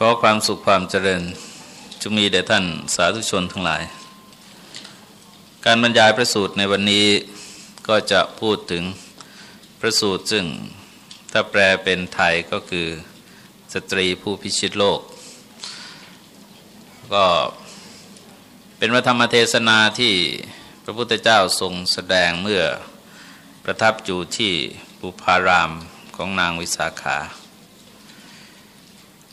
ขอความสุขความเจริญจะมีแด่ท่านสาธุชนทั้งหลาย การบรรยายพระสูตรในวันนี้ก็จะพูดถึงพระสูตรซึ่งถ้าแปลเป็นไทยก็คือสตรีผู้พิชิตโลก ก็เป็นพระธรรมเทศนาที่พระพุทธเจ้าทรงแสดงเมื่อประทับอยู่ที่ปุพารามของนางวิสาขา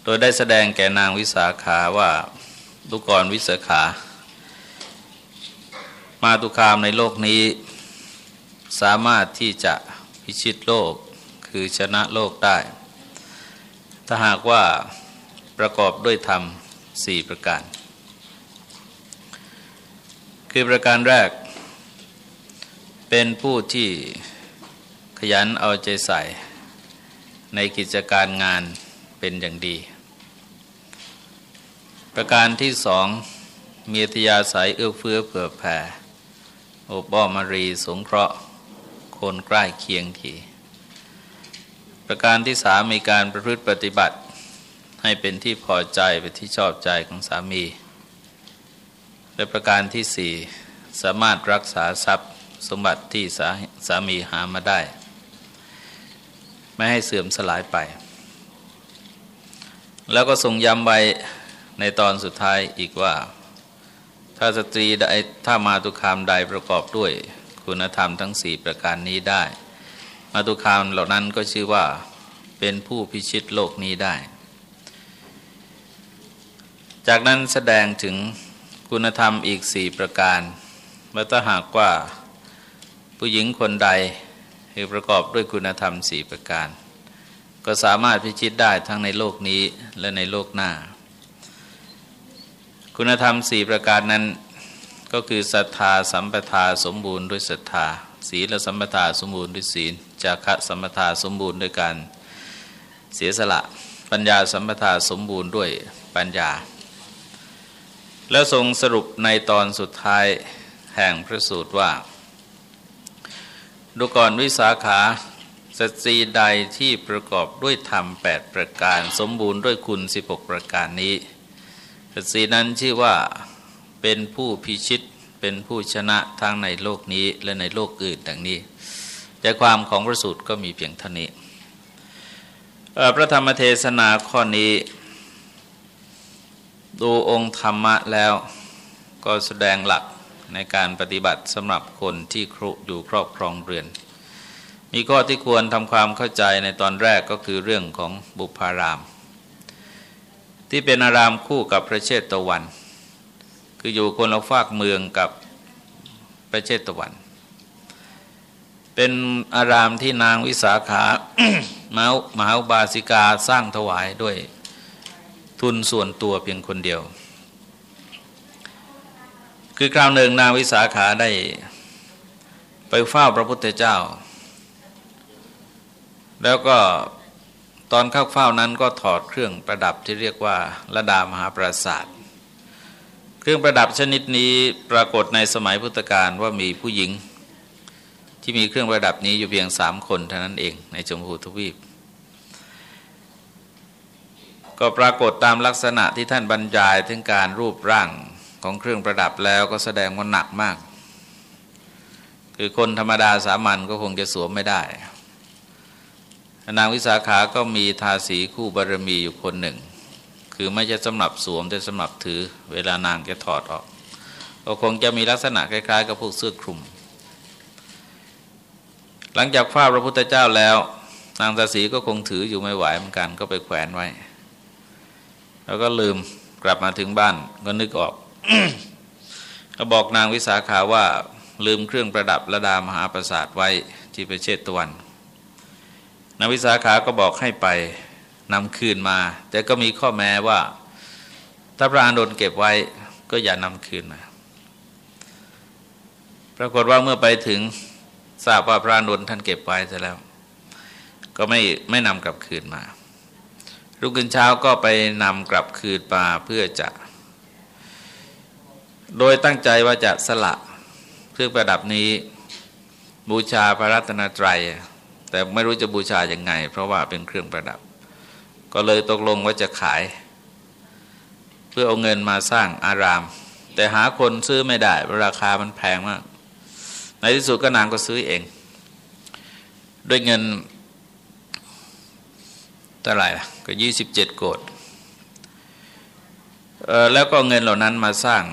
โดยได้แสดงแก่นางวิสาขาว่าตุกรวิสาขา มาตุคามในโลกนี้ สามารถที่จะพิชิตโลกคือชนะโลกได้ ถ้าหากว่าประกอบด้วยธรรมสี่ประการ คือประการแรก เป็นผู้ที่ขยันเอาใจใส่ในกิจการงานเป็นอย่างดี ประการที่สองมีทยาสายเอื้อเฟื้อเผื่อแผ่โอบอ้อมารีสงเคราะห์ คนใกล้เคียงขีประการที่สามมีการประพฤติปฏิบัติ ให้เป็นที่พอใจเป็นที่ชอบใจของสามี และประการที่สี่สามารถรักษาทรัพย์สมบัติที่สาสามีหามาได้ ไม่ให้เสื่อมสลายไป แล้วก็ทรงย้ำไว้ ในตอนสุดท้ายอีกว่า ถ้าสตรีได้ถ้ามาตุคามใดประกอบด้วย คุณธรรมทั้งสี่ประการนี้ได้ มาตุคามเหล่านั้นก็ชื่อว่าเป็นผู้พิชิตโลกนี้ได้ จากนั้นแสดงถึงคุณธรรมอีกสี่ประการว่าถ้าหากว่าผู้หญิงคนใดคือประกอบด้วยคุณธรรมสี่ประการ ก็สามารถพิชิตได้ทั้งในโลกนี้และในโลกหน้า คุณธรรมสี่ประการนั้นก็คือศรัทธาสัมปทาสมบูรณ์ด้วยศรัทธา ศีลสัมปทาสมบูรณ์ด้วยศีลจาคะสัมปทาสมบูรณ์ด้วยการเสียสละ ปัญญาสัมปทาสมบูรณ์ด้วยปัญญา แล้วทรงสรุปในตอนสุดท้ายแห่งพระสูตรว่า ดูก่อนวิสาขาสตรีใดที่ประกอบด้วยธรรมแปดประการ สมบูรณ์ด้วยคุณสิบกประการนี้ สตรีนั้นชื่อว่าเป็นผู้พิชิตเป็นผู้ชนะทั้งในโลกนี้และในโลกอื่นดังนี้แต่ความของพระสูตรก็มีเพียงเท่านี้พระธรรมเทศนาข้อนี้ ดูองค์ธรรมะแล้วก็แสดงหลักในการปฏิบัติสำหรับคนที่ครุอยู่ครอบครองเรือน มีข้อที่ควรทำความเข้าใจในตอนแรกก็คือเรื่องของบุพาราม ที่เป็นอารามคู่กับพระเชตวัน คืออยู่คนละฝากเมืองกับพระเชตวัน เป็นอารามที่นางวิสาขามามหาบาสิกาสร้างถวายด้วยทุนส่วนตัวเพียงคนเดียว คือคราวหนึ่งนางวิสาขาได้ไปเฝ้าพระพุทธเจ้า แล้วก็ ตอนเข้าเฝ้านั้นก็ถอดเครื่องประดับที่เรียกว่าระดามหาปราศาสตร์เครื่องประดับชนิดนี้ปรากฏในสมัยพุทธกาลว่ามีผู้หญิง ที่มีเครื่องประดับนี้อยู่เพียงสามคนเท่านั้นเองในจมพูทวีป ก็ปรากฏตามลักษณะที่ท่านบรรยายถึงการรูปร่างของเครื่องประดับแล้วก็แสดงว่าหนักมาก คือคนธรรมดาสามัญก็คงจะสวมไม่ได้ นางวิสาขาก็มีทาสีคู่บารมีอยู่คนหนึ่ง คือไม่ใช่สำหรับสวมแต่สำหรับถือ เวลานางจะถอดออกก็คงจะมีลักษณะคล้าย ๆ กับพวกเสื้อคลุม หลังจากฟ้าพระพุทธเจ้าแล้ว นางตาสีก็คงถืออยู่ไม่ไหวเหมือนกันก็ไปแขวนไว้ แล้วก็ลืมกลับมาถึงบ้านก็นึกออกก็บอกนางวิสาขาว่าลืมเครื่องประดับระดามหาประสาทไว้ที่ประเชตตะวัน นางวิสาขาก็บอกให้ไปนำคืนมา แต่ก็มีข้อแม้ว่า ถ้าพระอานนท์เก็บไว้ก็อย่านำคืนมา ปรากฏว่าเมื่อไปถึงทราบว่าพระอานนท์ท่านเก็บไว้ซะแล้ว ก็ไม่ไม่นำกลับคืนมา รุ่งขึ้นเช้าก็ไปนำกลับคืนมาเพื่อจะ โดยตั้งใจว่าจะสละเครื่องประดับนี้บูชาพระรัตนตรัย แต่ไม่รู้จะบูชาอย่างไง เพราะว่าเป็นเครื่องประดับ ก็เลยตกลงว่าจะขาย เพื่อเอาเงินมาสร้างอาราม แต่หาคนซื้อไม่ได้ราคามันแพงมาก ในที่สุดก็นางก็ซื้อเอง ด้วยเงินเท่าไหร่ล่ะก็ยี่สิบเจ็ดโกดแล้วก็เงินเหล่านั้นมาสร้าง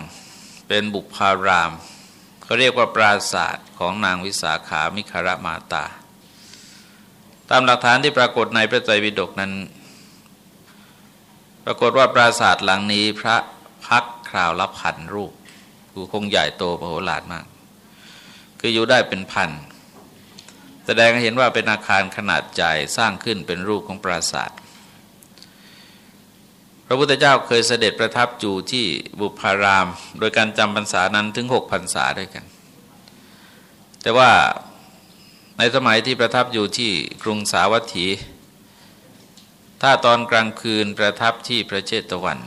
เป็นบุพารามเขาเรียกว่าปราศาสตร์ของนางวิสาขามิคารมาตา ตามหลักฐานที่ปรากฏในพระไตรปิฎกนั้น ปรากฏว่าปราศาสตร์หลังนี้พระพักคราวละพันรูปคือคงใหญ่โตโหฬารมาก คืออยู่ได้เป็นพัน แสดงให้เห็นว่าเป็นอาคารขนาดใหญ่สร้างขึ้นเป็นรูปของปราศาสตร์พระพุทธเจ้าเคยเสด็จประทับอยู่ที่บุพาราม โดยการจำพรรษานั้นถึงหกพรรษาด้วยกัน แต่ว่า ในสมัยที่ประทับอยู่ที่กรุงสาวัตถี ถ้าตอนกลางคืนประทับที่พระเจตวัน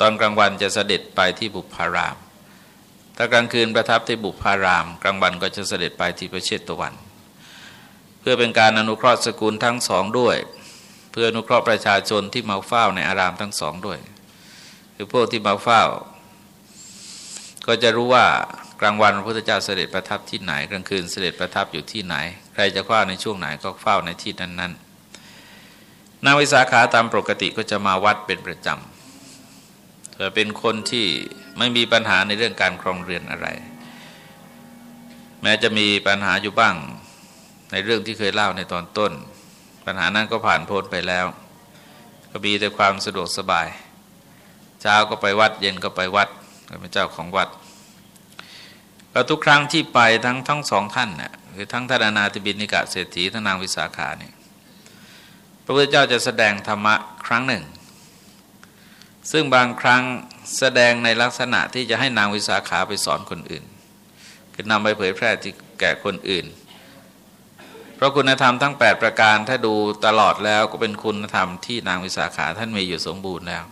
ตอนกลางวันจะเสด็จไปที่บุพาราม ถ้ากลางคืนประทับที่บุพาราม กลางวันก็จะเสด็จไปที่พระเชตวัน เพื่อเป็นการอนุเคราะห์สกุลทั้งสองด้วย เพื่ออนุเคราะห์ประชาชนที่มาเฝ้าในอารามทั้งสองด้วย คือพวกที่มาเฝ้า ก็จะรู้ว่า กลางวันพระพุทธเจ้าเสด็จประทับที่ไหน กลางคืนเสด็จประทับอยู่ที่ไหน ใครจะเฝ้าในช่วงไหนก็เฝ้าในที่นั้นๆนางวิสาขาตามปกติก็จะมาวัดเป็นประจำเธอเป็นคนที่ไม่มีปัญหาในเรื่องการครองเรือนอะไร แม้จะมีปัญหาอยู่บ้างในเรื่องที่เคยเล่าในตอนต้น ปัญหานั้นก็ผ่านพ้นไปแล้ว ก็มีแต่ความสะดวกสบาย เช้าก็ไปวัดเย็นก็ไปวัดเป็นเจ้าของวัด ก็ทุกครั้งที่ไปทั้งทั้งสองท่านน่ยคือทั้งท่านนาติบินิกะเศรษฐีท่านนางวิสาขาเนี่ยพระพุทธเจ้าจะแสดงธรรมะครั้งหนึ่ง ซึ่งบางครั้งแสดงในลักษณะที่จะให้นางวิสาขาไปสอนคนอื่น คือนำไปเผยแพร่ที่แก่คนอื่น เพราะคุณธรรมทั้ง 8 ประการถ้าดูตลอดแล้วก็เป็นคุณธรรมที่นางวิสาขาท่านมีอยู่สมบูรณ์แล้ว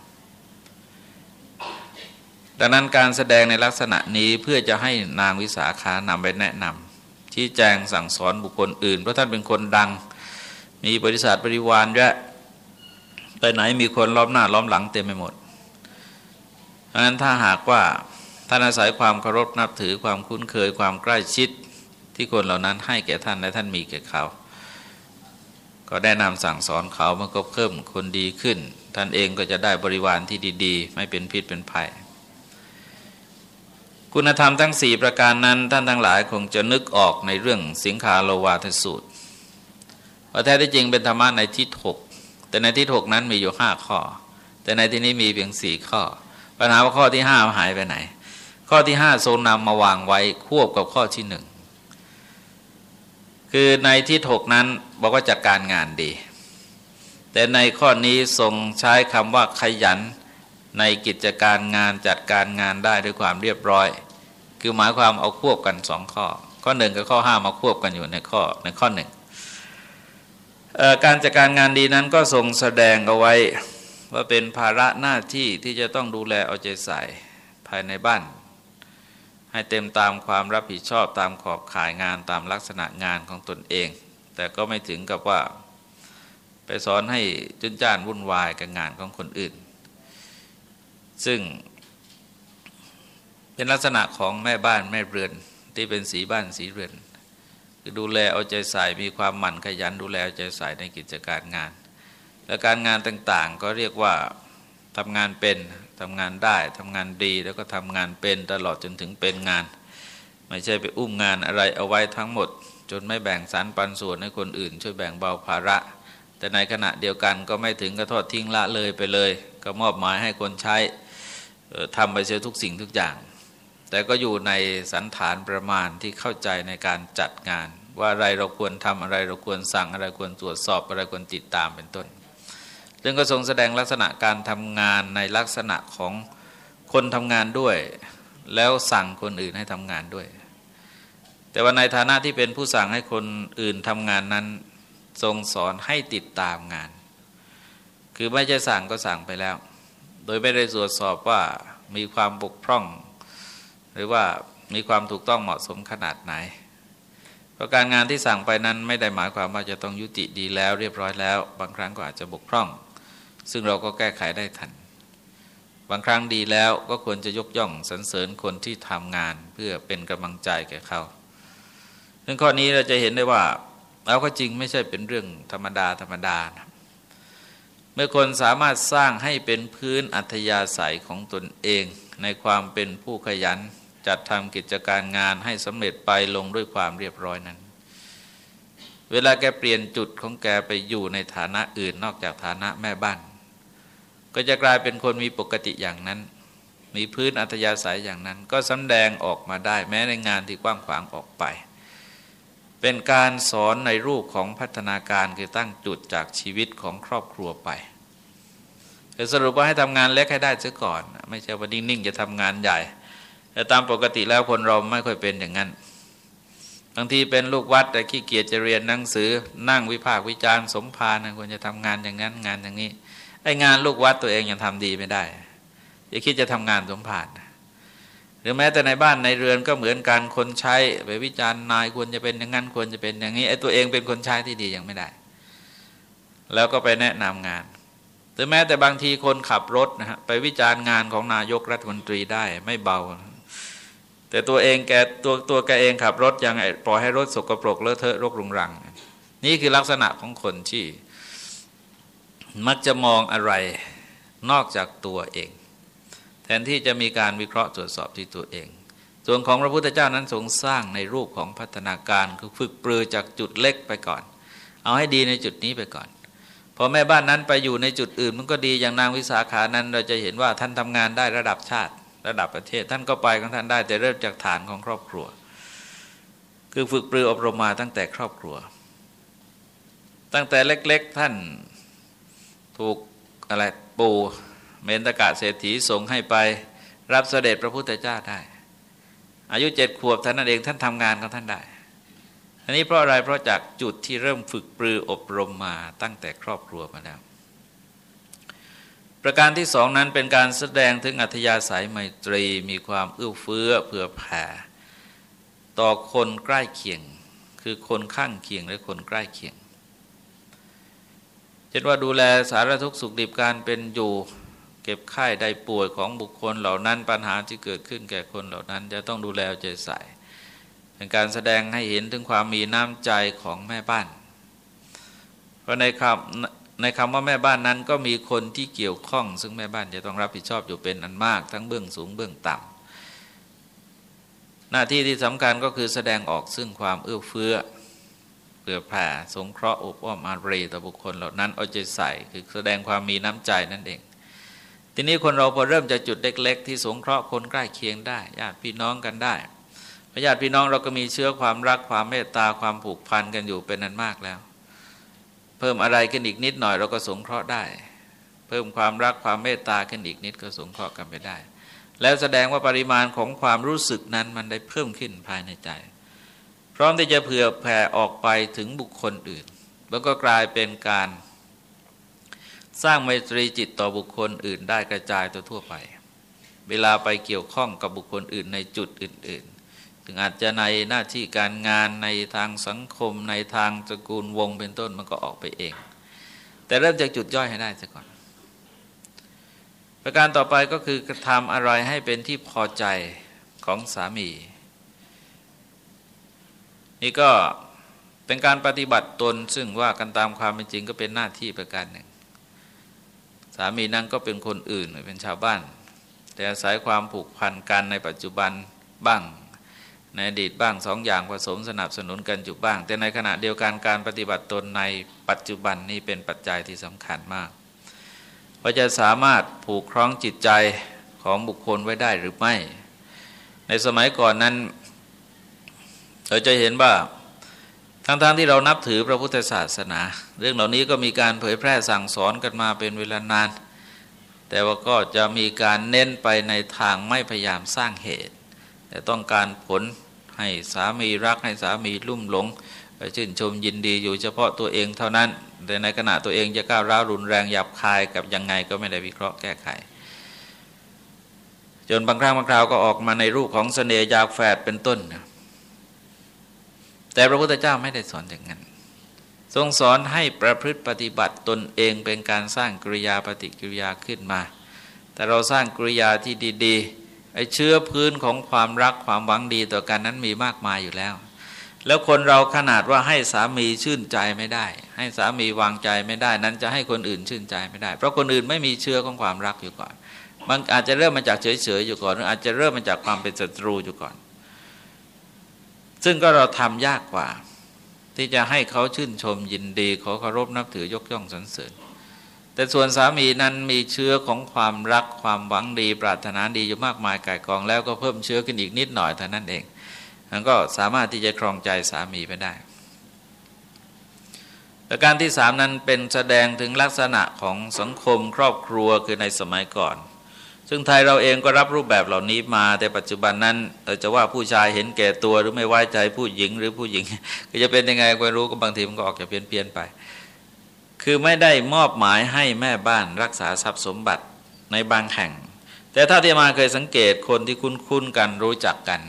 ดังนั้นการแสดงในลักษณะนี้เพื่อจะให้นางวิสาขานำไปแนะนำที่แจงสั่งสอนบุคคลอื่น เพราะท่านเป็นคนดัง มีบริษัทบริวารเยอะไปไหนมีคนล้อมหน้าล้อมหลังเต็มไปหมดดังนั้นถ้าหากว่าท่านอาศัยความเคารพนับถือความคุ้นเคยความใกล้ชิดที่คนเหล่านั้นให้แก่ท่านและท่านมีแก่เขา ก็แนะนำสั่งสอนเขามันก็เพิ่มคนดีขึ้น ท่านเองก็จะได้บริวารที่ดี ๆ ไม่เป็นพิษเป็นภัย คุณธรรมทั้งสี่ประการนั้นท่านทั้งหลายคงจะนึกออกในเรื่องสิงคาโลวาทสูตรว่าแท้ที่จริงเป็นธรรมะในที่ถกแต่ในที่ถกนั้นมีอยู่ห้าข้อ แต่ในที่นี้มีเพียงสี่ข้อ ปัญหาว่าข้อที่ห้าหายไปไหน ข้อที่ห้าทรงนำมาวางไว้ควบกับข้อที่หนึ่งคือในที่ถกนั้นบอกว่าจัดการงานดี แต่ในข้อนี้ทรงใช้คำว่าขยันในกิจการงานจัดการงานได้ด้วยความเรียบร้อย คือหมายความเอาควบกันสองข้อ ข้อหนึ่งกับข้อห้ามาควบกันอยู่ในข้อในข้อหนึ่งการจัดการงานดีนั้นก็ทรงแสดงเอาไว้ว่าเป็นภาระหน้าที่ที่จะต้องดูแลเอาใจใส่ภายในบ้าน ให้เต็มตามความรับผิดชอบตามขอบข่ายงานตามลักษณะงานของตนเอง แต่ก็ไม่ถึงกับว่าไปสอนให้จุนจ้านวุ่นวายกับงานของคนอื่น ซึ่ง เป็นลักษณะของแม่บ้านแม่เรือนที่เป็นสีบ้านสีเรือน คือดูแลเอาใจใส่มีความหมั่นขยันดูแลเอาใจใส่ในกิจการงาน และการงานต่างๆ ก็เรียกว่าทำงานเป็นทำงานได้ทำงานดีแล้วก็ทำงานเป็นตลอดจนถึงเป็นงาน ไม่ใช่ไปอุ้มงานอะไรเอาไว้ทั้งหมด จนไม่แบ่งสรรปันส่วนให้คนอื่น ช่วยแบ่งเบาภาระ แต่ในขณะเดียวกันก็ไม่ถึงกระทอดทิ้งละเลยไปเลย ก็มอบหมายให้คนใช้ทำไปเสียทุกสิ่งทุกอย่าง แต่ก็อยู่ในสันฐานประมาณที่เข้าใจในการจัดงาน ว่าอะไรเราควรทำอะไรเราควรสั่งอะไรควรตรวจสอบอะไรควรติดตามเป็นต้นซึ่งก็ทรงแสดงลักษณะการทำงานในลักษณะของคนทำงานด้วย แล้วสั่งคนอื่นให้ทำงานด้วย แต่ว่าในฐานะที่เป็นผู้สั่งให้คนอื่นทำงานนั้น ทรงสอนให้ติดตามงาน คือไม่ใช่สั่งก็สั่งไปแล้ว โดยไม่ได้ตรวจสอบว่ามีความบกพร่อง หรือว่ามีความถูกต้องเหมาะสมขนาดไหนพราะการงานที่สั่งไปนั้นไม่ได้หมายความว่าจะต้องยุติดีแล้วเรียบร้อยแล้ว บางครั้งก็อาจจะบกพร่อง ซึ่งเราก็แก้ไขได้ทัน บางครั้งดีแล้วก็ควรจะยกย่องสรรเสริญคนที่ทำงานเพื่อเป็นกำลังใจแก่เขาซึ่งข้อนี้เราจะเห็นได้ว่าแล้วก็จริงไม่ใช่เป็นเรื่องธรรมดาธรรมดานะเมื่อคนสามารถสร้างให้เป็นพื้นอัธยาศัยของตนเอง ในความเป็นผู้ขยัน จัดทำกิจการงานให้สำเร็จไปลงด้วยความเรียบร้อยนั้น เวลาแกเปลี่ยนจุดของแกไปอยู่ในฐานะอื่นนอกจากฐานะแม่บ้าน ก็จะกลายเป็นคนมีปกติอย่างนั้น มีพื้นอัธยาศัยอย่างนั้น ก็สำแดงออกมาได้แม้ในงานที่กว้างขวางออกไป เป็นการสอนในรูปของพัฒนาการคือตั้งจุดจากชีวิตของครอบครัวไปสรุปว่าให้ทำงานเล็กให้ได้เสียก่อน ไม่ใช่ว่านิ่งๆจะทำงานใหญ่ แต่ตามปกติแล้วคนเราไม่ค่อยเป็นอย่างนั้นบางทีเป็นลูกวัดแต่ขี้เกียจจะเรียนหนังสือ นั่งวิพากษ์วิจารณ์สมภารควรจะทำงานอย่างนั้นงานอย่างนี้ไอ้งานลูกวัดตัวเองยังทำดีไม่ได้อย่าคิดจะทำงานสมภารหรือแม้แต่ในบ้านในเรือนก็เหมือนกันคนใช้ไปวิจารณ์นายควรจะเป็นอย่างนั้นควรจะเป็นอย่างนี้ไอ้ตัวเองเป็นคนใช้ที่ดียังไม่ได้ แล้วก็ไปแนะนำงานหรือแม้แต่บางทีคนขับรถนะฮะไปวิจารณ์งานของนายกรัฐมนตรีได้ไม่เบา แต่ตัวเองแกตัวตัวแกเองขับรถยังปล่อยให้รถสกปรกเลอะเทอะรกรุงรัง นี่คือลักษณะของคนที่ มักจะมองอะไรนอกจากตัวเอง แทนที่จะมีการวิเคราะห์ตรวจสอบที่ตัวเอง ส่วนของพระพุทธเจ้านั้นทรงสร้างในรูปของพัฒนาการคือฝึกปรือจากจุดเล็กไปก่อน เอาให้ดีในจุดนี้ไปก่อนพอแม่บ้านนั้นไปอยู่ในจุดอื่น มันก็ดีอย่างนางวิสาขานั้นเราจะเห็นว่าท่านทำงานได้ระดับชาติ ระดับประเทศ ท่านก็ไปของท่านได้แต่เริ่มจากฐานของครอบครัว คือฝึกปรืออบรมมาตั้งแต่ครอบครัว ตั้งแต่เล็ก ๆท่านถูกอะไรปูเมนตกะเศรษฐีส่งให้ไปรับเสด็จพระพุทธเจ้าได้ อายุเจ็ดขวบท่านนั่นเองท่านทำงานของท่านได้ อันนี้เพราะอะไรเพราะจากจุดที่เริ่มฝึกปรืออบรมมาตั้งแต่ครอบครัวมาแล้ว ประการที่สองนั้นเป็นการแสดงถึงอัธยาศัยไมตรีมีความเอื้อเฟื้อเผื่อแผ่ ต่อคนใกล้เคียง คือคนข้างเคียงและคนใกล้เคียงเช่นว่าดูแลสารทุกสุขดิบการเป็นอยู่เก็บไข้ได้ป่วยของบุคคลเหล่านั้นปัญหาที่เกิดขึ้นแก่คนเหล่านั้น จะต้องดูแลใจใส่เป็นการแสดงให้เห็นถึงความมีน้ำใจของแม่บ้าน เพราะในคำ ในคำว่าแม่บ้านนั้นก็มีคนที่เกี่ยวข้อง ซึ่งแม่บ้านจะต้องรับผิดชอบอยู่เป็นอันมากทั้งเบื้องสูงเบื้องต่ำหน้าที่ที่สำคัญก็คือแสดงออกซึ่งความเอื้อเฟื้อเผื่อแผ่สงเคราะห์อบอ้อมอารีต่อบุคคลเหล่านั้นเอาใจใส่คือแสดงความมีน้ำใจนั่นเอง ทีนี้คนเราพอเริ่มจะจุดเล็ก ๆ ที่สงเคราะห์คนใกล้เคียงได้ญาติพี่น้องกันได้ญาติพี่น้องเราก็มีเชื้อความรักความเมตตาความผูกพันกันอยู่เป็นนันมากแล้ว เพิ่มอะไรขึ้นอีกนิดหน่อยเราก็สงเคราะห์ได้ เพิ่มความรักความเมตตาขึ้นอีกนิดก็สงเคราะห์กันไปได้ แล้วแสดงว่าปริมาณของความรู้สึกนั้นมันได้เพิ่มขึ้นภายในใจ พร้อมที่จะเผื่อแผ่ออกไปถึงบุคคลอื่น แล้วก็กลายเป็นการสร้างไมตรีจิตต่อบุคคลอื่นได้กระจายตัวทั่วไป เวลาไปเกี่ยวข้องกับบุคคลอื่นในจุดอื่น ถึงอาจจะในหน้าที่การงานในทางสังคม ในทางตระกูลวงเป็นต้นมันก็ออกไปเอง แต่เริ่มจากจุดย่อยให้ได้ซะก่อน ประการต่อไปก็คือกระทำอะไรให้เป็นที่พอใจของสามี นี่ก็เป็นการปฏิบัติตนซึ่งว่ากันตามความเป็นจริงก็เป็นหน้าที่ประการหนึ่ง สามีนั่งก็เป็นคนอื่นเป็นชาวบ้าน แต่อาศัยความผูกพันกันในปัจจุบันบ้าง ในอดีตบ้างสองอย่างผสมสนับสนุนกันอยู่บ้าง แต่ในขณะเดียวกันการปฏิบัติตนในปัจจุบันนี้เป็นปัจจัยที่สำคัญมากว่าจะสามารถผูกคล้องจิตใจของบุคคลไว้ได้หรือไม่ ในสมัยก่อนนั้น เราจะเห็นว่าทั้งๆทที่เรานับถือพระพุทธศาสนา เรื่องเหล่านี้ก็มีการเผยแพร่สั่งสอนกันมาเป็นเวลานาน แต่ว่าก็จะมีการเน้นไปในทางไม่พยายามสร้างเหตุ แต่ต้องการผล ให้สามีรักให้สามีลุ่มหลงชื่นชมยินดีอยู่เฉพาะตัวเองเท่านั้นแต่ในขณะตัวเองจะก้าวร้าวรุนแรงหยาบคายกับยังไงก็ไม่ได้วิเคราะห์แก้ไข จนบางครั้งบางคราวก็ออกมาในรูปของเสน่ห์ยาแฝดเป็นต้น แต่พระพุทธเจ้าไม่ได้สอนอย่างนั้น ทรงสอนให้ประพฤติปฏิบัติตนเองเป็นการสร้างกริยาปฏิกิริยาขึ้นมา แต่เราสร้างกริยาที่ดี ๆ ไอ้เชื้อพื้นของความรักความหวังดีต่อกันนั้นมีมากมายอยู่แล้ว แล้วคนเราขนาดว่าให้สามีชื่นใจไม่ได้ ให้สามีวางใจไม่ได้ นั้นจะให้คนอื่นชื่นใจไม่ได้ เพราะคนอื่นไม่มีเชื้อของความรักอยู่ก่อน มันอาจจะเริ่มมาจากเฉยๆอยู่ก่อนหรืออาจจะเริ่มมาจากความเป็นศัตรูอยู่ก่อน ซึ่งก็เราทำยากกว่า ที่จะให้เขาชื่นชมยินดีขอเคารพนับถือยกย่องสรรเสริญ แต่ส่วนสามีนั้นมีเชื้อของความรักความหวังดีปรารถนาดีอยู่มากมายก่ายกองแล้วก็เพิ่มเชื้อขึ้นอีกนิดหน่อยเท่านั้นเองมันก็สามารถที่จะครองใจสามีไปได้ประการที่สามนั้นเป็นแสดงถึงลักษณะของสังคมครอบครัวคือในสมัยก่อน ซึ่งไทยเราเองก็รับรูปแบบเหล่านี้มา แต่ปัจจุบันนั้นเราจะว่าผู้ชายเห็นแก่ตัวหรือไม่ไว้ใจผู้หญิงหรือผู้หญิง ก็จะเป็นยังไงก็ไม่รู้ก็บางทีมันก็ออกจะเพี้ยนเพียนไป คือไม่ได้มอบหมายให้แม่บ้านรักษาทรัพย์สมบัติในบางแห่ง แต่ถ้าที่มาเคยสังเกตคนที่คุ้นๆกันรู้จักกัน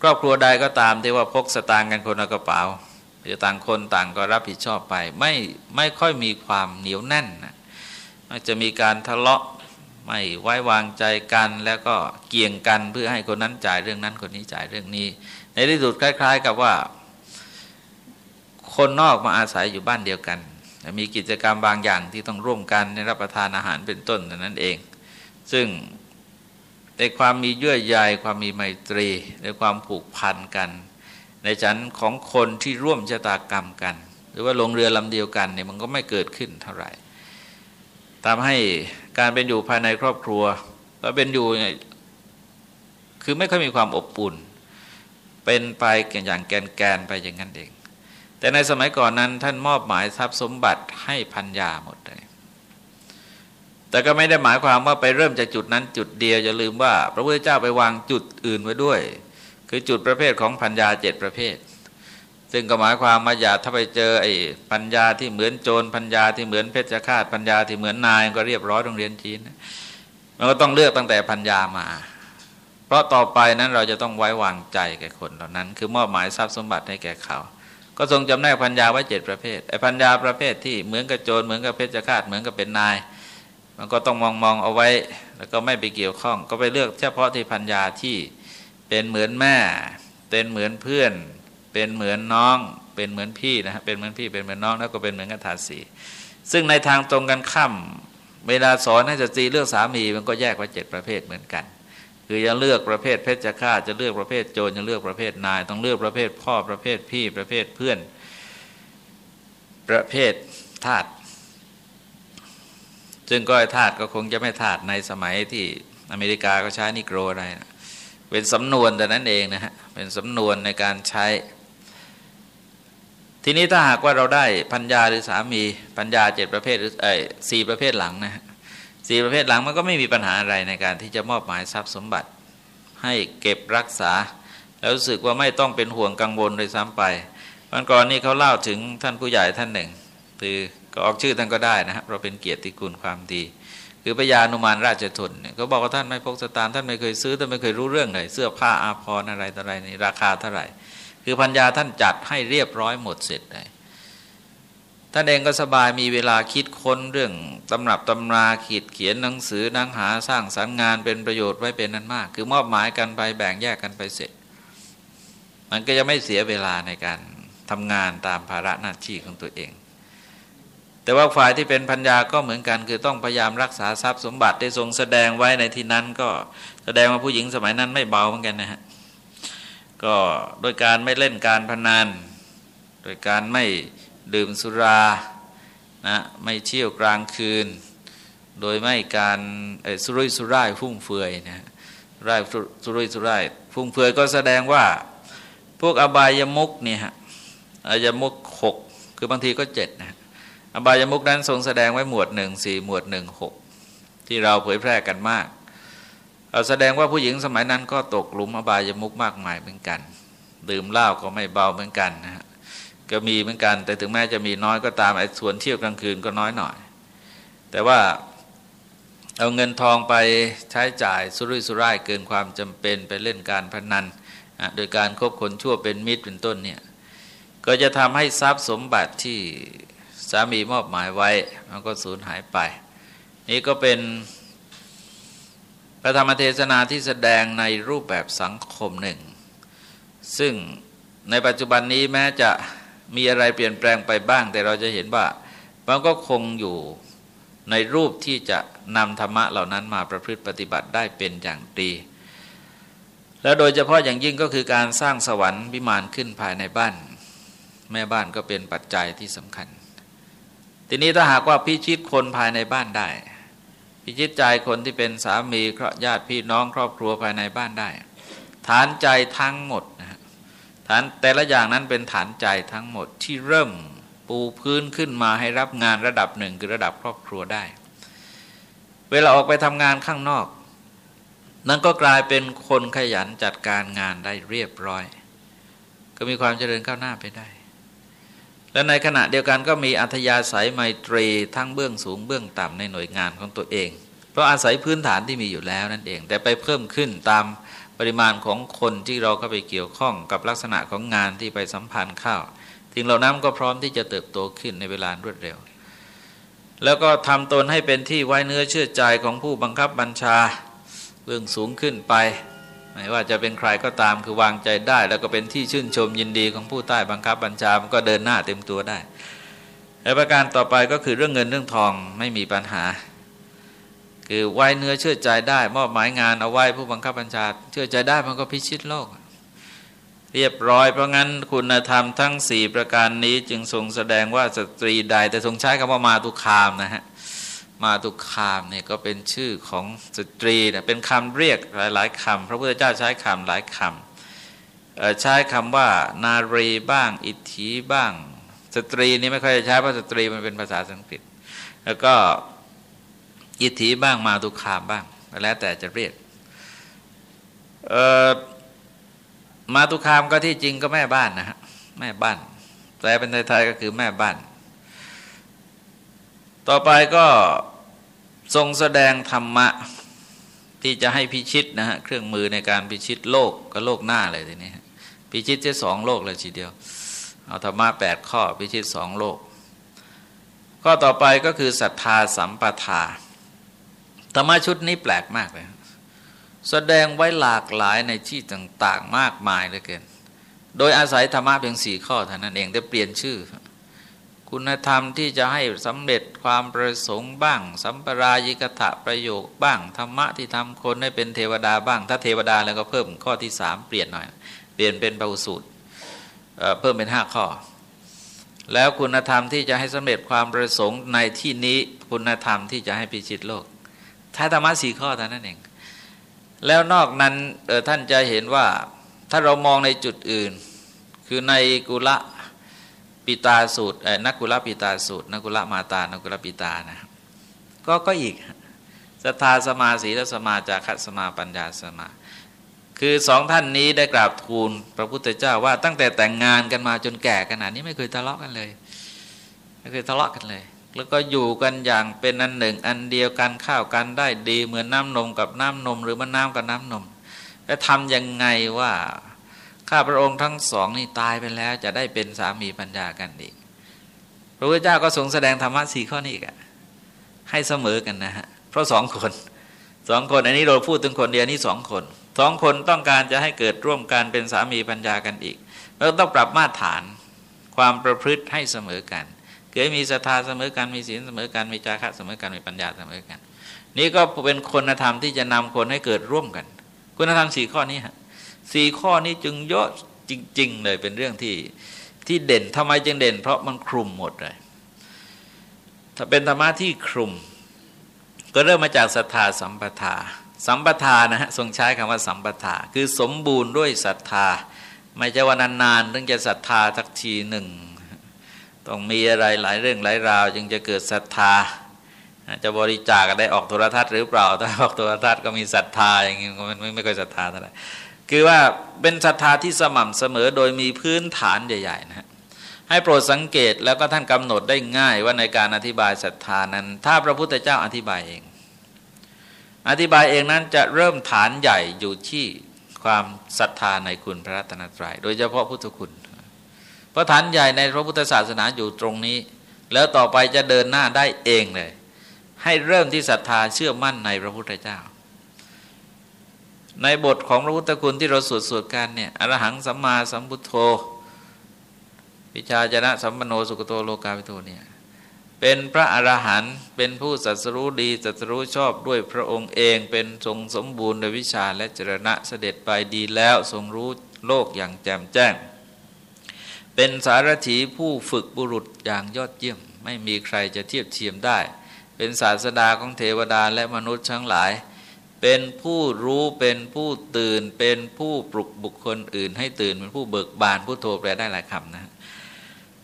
ครอบครัวใดก็ตามที่ว่าพกสตางค์กันคนละกระเป๋าหรือต่างคนต่างก็รับผิดชอบไปไม่ไม่ค่อยมีความเหนียวแน่นนะจะมีการทะเลาะไม่ไว้วางใจกันแล้วก็เกี่ยงกันเพื่อให้คนนั้นจ่ายเรื่องนั้นคนนี้จ่ายเรื่องนี้ ในที่สุดคล้าย ๆ กับว่า คนนอกมาอาศัยอยู่บ้านเดียวกัน มีกิจกรรมบางอย่างที่ต้องร่วมกันในรับประทานอาหารเป็นต้นนั้นเอง ซึ่งในความมีเยื่อใยความมีไมตรีในความผูกพันกัน ในชั้นของคนที่ร่วมชะตากรรมกัน หรือว่าลงเรือลำเดียวกันเนี่ยมันก็ไม่เกิดขึ้นเท่าไหร่ทำให้การเป็นอยู่ภายในครอบครัวแล้วเป็นอยู่คือไม่ค่อยมีความอบอุ่น เป็นไปอย่างแกนแกนไปอย่างนั้นเอง แต่ในสมัยก่อนนั้นท่านมอบหมายทรัพย์สมบัติให้พันยาหมดเลย แต่ก็ไม่ได้หมายความว่าไปเริ่มจากจุดนั้นจุดเดียวอย่าลืมว่า พระพุทธเจ้าไปวางจุดอื่นไว้ด้วย คือจุดประเภทของพันยาเจ็ดประเภท ซึ่งก็หมายความมาอย่าถ้าไปเจอไอ้พันยาที่เหมือนโจรพันยาที่เหมือนเพชฌฆาตพันยาที่เหมือนนายก็เรียบร้อยโรงเรียนจีนมันก็ต้องเลือกตั้งแต่พันยามา เพราะต่อไปนั้นเราจะต้องไว้วางใจแก่คนเหล่านั้น คือมอบหมายทรัพย์สมบัติให้แก่เขา ก็ทรงจำแนกพัญญาไว้เจ็ดประเภทไอ้พัญญาประเภทที่เหมือนกับโจรเหมือนกับเพชฌฆาตเหมือนกับเป็นนาย มันก็ต้องมองมองเอาไว้ แล้วก็ไม่ไปเกี่ยวข้อง ก็ไปเลือกเฉพาะที่พัญญาที่เป็นเหมือนแม่ เป็นเหมือนเพื่อน เป็นเหมือนน้อง เป็นเหมือนพี่นะฮะเป็นเหมือนพี่เป็นเหมือนน้องแล้วก็เป็นเหมือนกันทาสีซึ่งในทางตรงกันข้ามเวลาสอนให้สตรีเลือกสามีมันก็แยกไว้เจ็ดประเภทเหมือนกัน คือจะเลือกประเภทเพชฌฆาตจะเลือกประเภทโจรจะเลือกประเภทนาย ต้องเลือกประเภทพ่อประเภทพี่ประเภทเพื่อน ประเภททาตุซึ่งก็ทาตุก็คงจะไม่ทาตุในสมัยที่อเมริกาก็ใช้นิโกรอะไรนะเป็นสำนวนแต่นั้นเองนะฮะเป็นสำนวนในการใช้ ทีนี้ถ้าหากว่าเราได้พัญญาหรือสามีพัญญาเจ็ดประเภทหรือไอ้สี่ประเภทหลังนะฮะ สี่ประเภทหลังมันก็ไม่มีปัญหาอะไรในการที่จะมอบหมายทรัพย์สมบัติ ให้เก็บรักษา แล้วรู้สึกว่าไม่ต้องเป็นห่วงกังวลเลยซ้ำไปวันก่อนนี้เขาเล่าถึงท่านผู้ใหญ่ท่านหนึ่งคือก็ออกชื่อท่านก็ได้นะครับเราเป็นเกียรติคุณความดี คือพญานุมานราชทุนเนี่ยเขาบอกว่าท่านไม่พกสตางค์ท่านไม่เคยซื้อท่านไม่เคยรู้เรื่องเลยเสื้อผ้าอาภรณ์อะไรต่ออะไรนี่ราคาเท่าไหร่ คือพัญญาท่านจัดให้เรียบร้อยหมดเสร็จเลย ท่านเองก็สบายมีเวลาคิดค้นเรื่องตำรับตำราขีดเขียนหนังสือนังหาสร้างสรรค์งานเป็นประโยชน์ไว้เป็นนั้นมาก คือมอบหมายกันไปแบ่งแยกกันไปเสร็จ มันก็จะไม่เสียเวลาในการทำงานตามภาระหน้าที่ของตัวเอง แต่ว่าฝ่ายที่เป็นพัญญาก็เหมือนกัน คือต้องพยายามรักษาทรัพย์สมบัติได้ทรงแสดงไว้ในที่นั้น ก็แสดงว่าผู้หญิงสมัยนั้นไม่เบาเหมือนกันนะฮะก็โดยการไม่เล่นการพนันโดยการไม่ ดื่มสุรานะไม่เที่ยวกลางคืน โดยไม่การสุรุ่ยสุร่ายฟุ่มเฟือยนะร่ายสุรุ่ยสุร่ายฟุ่มเฟือยก็แสดงว่าพวกอบายมุกเนี่ยฮะอบายมุกหกคือบางทีก็เจ็ดนะอบายมุกนั้นทรงแสดงไว้หมวดหนึ่งสี่หมวดหนึ่งหกที่เราเผยแพร่กันมากเราแสดงว่าผู้หญิงสมัยนั้นก็ตกหลุมอบายมุกมากมายเหมือนกัน ดื่มเหล้าก็ไม่เบาเหมือนกันนะฮะ ก็มีเหมือนกัน แต่ถึงแม้จะมีน้อยก็ตามไอ้ส่วนเที่ยวกลางคืนก็น้อยหน่อย แต่ว่าเอาเงินทองไปใช้จ่ายสุรุ่ยสุร่ายเกินความจำเป็นไปเล่นการพนัน โดยการคบคนชั่วเป็นมิตรเป็นต้นเนี่ยก็จะทำให้ทรัพย์สมบัติที่สามีมอบหมายไว้ มันก็สูญหายไป นี่ก็เป็นพระธรรมเทศนาที่แสดงในรูปแบบสังคมหนึ่ง ซึ่งในปัจจุบันนี้แม้จะ มีอะไรเปลี่ยนแปลงไปบ้าง แต่เราจะเห็นว่ามันก็คงอยู่ในรูปที่จะนำธรรมะเหล่านั้นมาประพฤติปฏิบัติได้เป็นอย่างดี แล้วโดยเฉพาะอย่างยิ่งก็คือการสร้างสวรรค์วิมานขึ้นภายในบ้าน แม่บ้านก็เป็นปัจจัยที่สำคัญ ทีนี้ถ้าหากว่าพิชิตคนภายในบ้านได้ พิชิตใจคนที่เป็นสามีญาติพี่น้องครอบครัวภายในบ้านได้ ฐานใจทั้งหมดนะ ฐานแต่ละอย่างนั้นเป็นฐานใจทั้งหมดที่เริ่มปูพื้นขึ้นมาให้รับงานระดับหนึ่งคือระดับครอบครัวได้ เวลาออกไปทำงานข้างนอก นั่นก็กลายเป็นคนขยันจัดการงานได้เรียบร้อย ก็มีความเจริญก้าวหน้าไปได้ และในขณะเดียวกันก็มีอัธยาศัยไมตรีทั้งเบื้องสูงเบื้องต่ำในหน่วยงานของตัวเอง เพราะอาศัยพื้นฐานที่มีอยู่แล้วนั่นเอง แต่ไปเพิ่มขึ้นตาม ปริมาณของคนที่เราเข้าไปเกี่ยวข้องกับลักษณะของงานที่ไปสัมพันธ์เข้าสิ่งเหล่านั้นก็พร้อมที่จะเติบโตขึ้นในเวลารวดเร็ว แล้วก็ทำตนให้เป็นที่ไว้เนื้อเชื่อใจของผู้บังคับบัญชาเบื้องสูงขึ้นไปไม่ว่าจะเป็นใครก็ตามคือวางใจได้ แล้วก็เป็นที่ชื่นชมยินดีของผู้ใต้บังคับบัญชามันก็เดินหน้าเต็มตัวได้และประการต่อไปก็คือเรื่องเงินเรื่องทองไม่มีปัญหา คือไว้เนื้อเชื่อใจได้ มอบหมายงานเอาไว้ผู้บังคับบัญชาเชื่อใจได้มันก็พิชิตโลก เรียบร้อยเพราะงั้นคุณธรรมทั้งสี่ประการนี้จึงทรงแสดงว่าสตรีใด แต่ทรงใช้คำว่ามาตุคามนะฮะมาตุคามเนี่ยก็เป็นชื่อของสตรีนะเป็นคำเรียกหลาย ๆคำพระพุทธเจ้าใช้คำหลายคำใช้คำว่า นารีบ้าง อิทธิบ้าง สตรีนี่ไม่ค่อยจะใช้เพราะสตรีมันเป็นภาษาสังกฤษ แล้วก็ อิทธิบ้างมาตุคามบ้าง แล้วแต่จะเรียกมาตุคามก็ที่จริงก็แม่บ้านนะฮะแม่บ้านแต่เป็นไทยๆก็คือแม่บ้าน ต่อไปก็ทรงแสดงธรรมะที่จะให้พิชิตนะฮะเครื่องมือในการพิชิตโลกก็โลกหน้าเลยทีนี้พิชิตแค่สองโลกเลยทีเดียว เอาธรรมะแปดข้อพิชิตสองโลก ข้อต่อไปก็คือศรัทธาสัมปทา ธรรมะชุดนี้แปลกมากเลยแสดงไว้หลากหลายในที่ต่าง ๆ มากมายเหลือเกิน โดยอาศัยธรรมะเพียงสี่ข้อเท่านั้นเองได้เปลี่ยนชื่อ คุณธรรมที่จะให้สำเร็จความประสงค์บ้าง สัมปรายิกถะประโยคบ้าง ธรรมะที่ทำคนให้เป็นเทวดาบ้าง ถ้าเทวดาแล้วก็เพิ่มข้อที่สามเปลี่ยนหน่อย เปลี่ยนเป็นปาสูตรเพิ่มเป็นห้าข้อ แล้วคุณธรรมที่จะให้สำเร็จความประสงค์ในที่นี้คุณธรรมที่จะให้พิชิตโลก ท้ายธรรมะสี่ข้อเท่านั้นเอง แล้วนอกนั้นท่านจะเห็นว่าถ้าเรามองในจุดอื่น คือในกุละปิตาสูตรนักกุละปิตาสูตรนักกุละมาตานักกุละปิตานะก็ก็อีกศรัทธาสมาสีและสมาจาคัสมาปัญญาสมา คือสองท่านนี้ได้กราบทูลพระพุทธเจ้าว่าตั้งแต่แต่งงานกันมาจนแก่ขนาดนี้ไม่เคยทะเลาะกันเลย ไม่เคยทะเลาะกันเลย แล้วก็อยู่กันอย่างเป็นอันหนึ่ง อันเดียวกันข้าวกันได้ดีเหมือนน้ำนมกับน้ำนม หรือมันน้ำกับน้ำนมแล้วทำยังไงว่าข้าพระองค์ทั้งสองนี่ตายไปแล้ว จะได้เป็นสามีปัญญากันอีกพระพุทธเจ้าก็ทรงแสดงธรรมะสี่ข้อนี้อีกให้เสมอกันนะฮะเพราะสองคนสองคนอันนี้เราพูดถึงคนเดียวนี่สองคนสองคนต้องการจะให้เกิดร่วมกันเป็นสามีปัญญากันอีกเราต้องปรับมาตรฐานความประพฤติให้เสมอกัน เกิดมีศรัทธาเสมอกันมีศีลเสมอกันมีจาระเสมอกันมีปัญญาเสมอกัน นี่ก็เป็นคุณธรรมที่จะนำคนให้เกิดร่วมกัน คุณธรรมสี่ข้อนี้ฮะสี่ข้อนี้จึงเยอะจริง ๆ เลยเป็นเรื่องที่ที่เด่นทำไมจึงเด่น เพราะมันคลุมหมดเลย ถ้าเป็นธรรมะที่คลุม ก็เริ่มมาจากศรัทธาสัมปทา สัมปทานะฮะทรงใช้คำว่าสัมปทา คือสมบูรณ์ด้วยศรัทธา ไม่ใช่ว่านานๆถึงจะศรัทธาสักทีหนึ่ง ต้องมีอะไรหลายเรื่องหลายราว จึงจะเกิดศรัทธา จะบริจาคได้ออกโทรทัศน์หรือเปล่า ถ้าออกโทรทัศน์ก็มีศรัทธาอย่างนี้มันไม่ไม่ค่อยศรัทธาเท่าไหร่คือว่าเป็นศรัทธาที่สม่ำเสมอโดยมีพื้นฐานใหญ่ๆนะฮะให้โปรดสังเกตแล้วก็ท่านกำหนดได้ง่ายว่าในการอธิบายศรัทธานั้น ถ้าพระพุทธเจ้าอธิบายเอง อธิบายเองนั้นจะเริ่มฐานใหญ่อยู่ที่ความศรัทธาในคุณพระรัตนตรยัย โดยเฉพาะพุทธคุณ พราะฐานใหญ่ในพระพุทธศาสนาอยู่ตรงนี้ แล้วต่อไปจะเดินหน้าได้เองเลย ให้เริ่มที่ศรัทธาเชื่อมั่นในพระพุทธเจ้า ในบทของพระพุทธคุณที่เราสวดสวดกันเนี่ยอรหังสัมมาสัมพุทโธวิชาจนะสัมปโนสุกโตโลกาวิโตเนี่ยเป็นพระอรหันต์เป็นผู้สัสรู้ดีสัสรู้ชอบด้วยพระองค์เองเป็นทรงสมบูรณ์ในวิชาและจรณะเสด็จไปดีแล้วทรงรู้โลกอย่างแจ่มแจ้ง เป็นสารถีผู้ฝึกบุรุษอย่างยอดเยี่ยม ไม่มีใครจะเทียบเทียมได้ เป็นศาสดาของเทวดาและมนุษย์ทั้งหลาย เป็นผู้รู้เป็นผู้ตื่น เป็นผู้ปลุกบุคคลอื่น ให้ตื่นเป็นผู้เบิกบานผู้โทแปลได้หลายคำนะ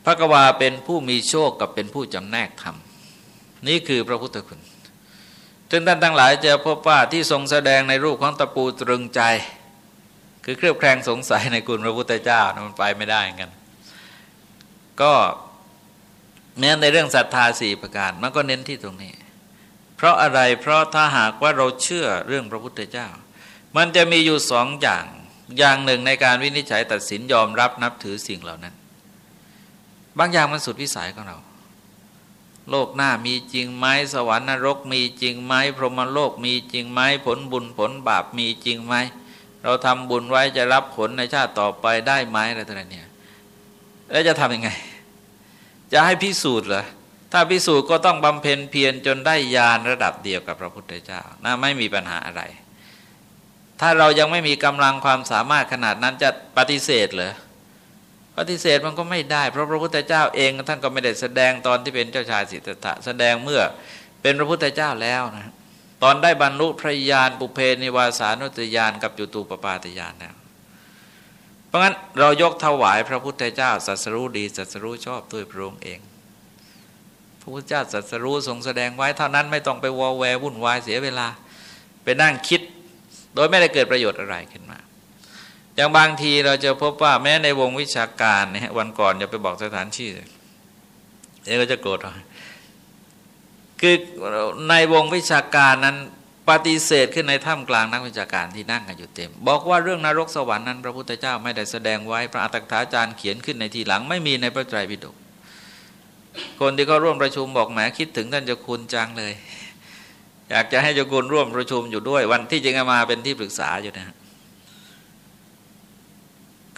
พระกวาเป็นผู้มีโชคกับเป็นผู้จำแนกธรรมนี่คือพระพุทธคุณจึงท่านทั้งหลายจะพบว่าที่ทรงแสดงในรูปของตะปูตรึงใจ คือเครือบแคลงสงสัยในคุณพระพุทธเจ้ามันไปไม่ได้กัน ก็เน้นในเรื่องศรัทธาสี่ประการมันก็เน้นที่ตรงนี้ เพราะอะไรเพราะถ้าหากว่าเราเชื่อเรื่องพระพุทธเจ้า มันจะมีอยู่สองอย่างอย่างหนึ่งในการวินิจฉัยตัดสินยอมรับนับถือสิ่งเหล่านั้น บางอย่างมันสุดวิสัยของเรา โลกหน้ามีจริงไหมสวรรค์นรก มีจริงไหมพรหมโลกมีจริงไหมผลบุญผลบาปมีจริงไหมเราทำบุญไว้จะรับผลในชาติต่อไปได้ไหมอะไรต่างเนี่ยแล้วจะทำยังไง จะให้พิสูจน์เหรอถ้าพิสูจน์ก็ต้องบำเพ็ญเพียรจนได้ญาณระดับเดียวกับพระพุทธเจ้าน่าไม่มีปัญหาอะไร ถ้าเรายังไม่มีกำลังความสามารถขนาดนั้นจะปฏิเสธเหรอปฏิเสธมันก็ไม่ได้ เพราะพระพุทธเจ้าเองท่านก็ไม่ได้แสดงตอนที่เป็นเจ้าชายสิทธัตถะแสดงเมื่อเป็นพระพุทธเจ้าแล้วนะตอนได้บรรลุพระญาณปุเพนิวาสานุตยานกับจุตูปปาตยานแล้ว เพราะงั้นเรายกถวายพระพุทธเจ้าสัสรู้ดีสัสรู้ชอบด้วยพระองค์เอง พระพุทธเจ้าสัสรู้ทรงแสดงไว้เท่านั้นไม่ต้องไปวอลแวร์วุ่นวายเสียเวลา ไปนั่งคิด โดยไม่ได้เกิดประโยชน์อะไรขึ้นมา อย่างบางทีเราจะพบว่าแม้ในวงวิชาการเนี่ยวันก่อนอย่าไปบอกสถานที่เดี๋ยวก็จะโกรธคือในวงวิชาการนั้น ปฏิเสธขึ้นในถ้ำกลางนักวิชาการที่นั่งกันอยู่เต็ม บอกว่าเรื่องนรกสวรรค์นั้น พระพุทธเจ้าไม่ได้แสดงไว้พระอัตถกถาจารย์เขียนขึ้นในทีหลังไม่มีในพระไตรปิฎกคนที่เขาร่วมประชุมบอกแหมคิดถึงท่านเจ้าคุณจังเลย อยากจะให้เจ้าคุณร่วมประชุมอยู่ด้วย วันที่จริงมาเป็นที่ปรึกษาอยู่นะ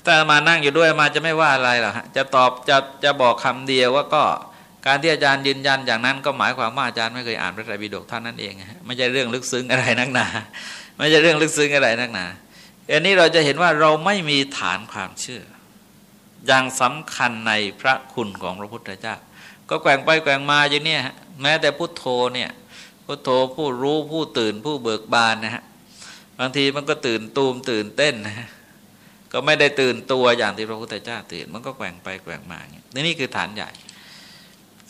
ถ้ามานั่งอยู่ด้วยมาจะไม่ว่าอะไรหรอกจะตอบจะจะบอกคำเดียวว่าก็ การที่อาจารย์ยืนยันอย่างนั้นก็หมายความว่าอาจารย์ไม่เคยอ่านพระไตรปิฎกท่านนั้นเองไม่ใช่เรื่องลึกซึ้งอะไรนักหนาไม่ใช่เรื่องลึกซึ้งอะไรนักหนาอันนี้เราจะเห็นว่าเราไม่มีฐานความเชื่อ อย่างสำคัญในพระคุณของพระพุทธเจ้า ก็แกว่งไปแกว่งมาอย่างนี้แม้แต่พุทโธเนี่ยพุทโธผู้รู้ผู้ตื่นผู้เบิกบานนะฮะบางทีมันก็ตื่นตูมตื่นเต้นนะก็ไม่ได้ตื่นตัวอย่างที่พระพุทธเจ้าตื่น มันก็แกว่งไปแกว่งมาอย่างนี้นี่คือฐานใหญ่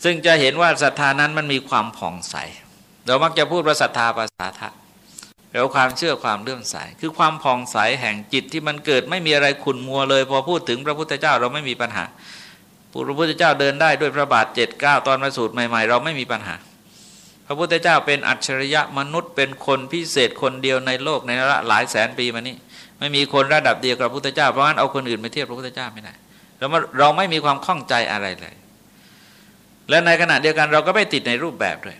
ซึ่งจะเห็นว่าศรัทธานั้นมันมีความผ่องใส เรามักจะพูดว่าศรัทธาภาษาทะแล้วความเชื่อความเลื่อมใส คือความผ่องใสแห่งจิตที่มันเกิดไม่มีอะไรขุนมัวเลย พอพูดถึงพระพุทธเจ้าเราไม่มีปัญหาพระพุทธเจ้าเดินได้ด้วยพระบาทเจ็ดเก้าตอนมาสูตรใหม่ๆ เราไม่มีปัญหา พระพุทธเจ้าเป็นอัจฉริยะมนุษย์ เป็นคนพิเศษคนเดียวในโลกในระหลายแสนปีมานี้ไม่มีคนระดับเดียวกับพระพุทธเจ้าเพราะงั้นเอาคนอื่นไปเทียบพระพุทธเจ้าไม่ได้เราเราไม่มีความข้องใจอะไรเลย และในขณะเดียวกันเราก็ไม่ติดในรูปแบบด้วย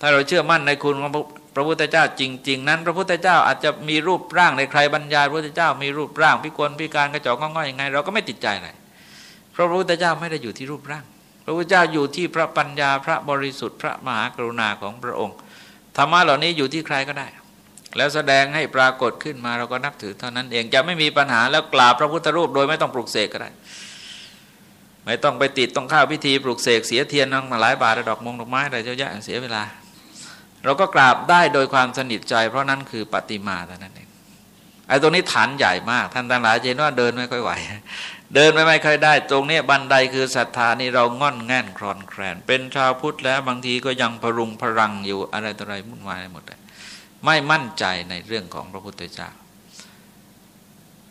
ถ้าเราเชื่อมั่นในคุณของพระพุทธเจ้าจริง ๆ นั้น พระพุทธเจ้าอาจจะมีรูปร่างในใครบรรยายพระพุทธเจ้ามีรูปร่างพิกลพิการกระจอกง้อยยังไง เราก็ไม่ติดใจอะไรเพราะพระพุทธเจ้าไม่ได้อยู่ที่รูปร่าง พระพุทธเจ้าอยู่ที่พระปัญญาพระบริสุทธิ์พระมหากรุณาของพระองค์ธรรมะเหล่านี้อยู่ที่ใครก็ได้ แล้วแสดงให้ปรากฏขึ้นมาเราก็นับถือเท่านั้นเองจะไม่มีปัญหาแล้วกราบพระพุทธรูปโดยไม่ต้องปลุกเสกก็ได้ ไม่ต้องไปติดต้องข้าวพิธีปลุกเสกเสียเทียนนั่งมาหลายบาทดอกมงดอกไม้อะไรเยอะแยะเสียเวลา เราก็กราบได้โดยความสนิทใจ เพราะนั้นคือปฏิมาเท่นั้นเองไอ้ตรงนี้ฐานใหญ่มาก ท่านทั้งหลายเห็นว่าเดินไม่ค่อยไหว เดินไม่ไม่ค่อยได้ ตรงนี้บันไดคือศรัทธานี่เราง่อนแง่นคลอนแคลน เป็นชาวพุทธแล้วบางทีก็ยังพรุงพรังอยู่อะไรต่ออะไรมุ่นวายหมดเลยไม่มั่นใจในเรื่องของพระพุทธเจ้า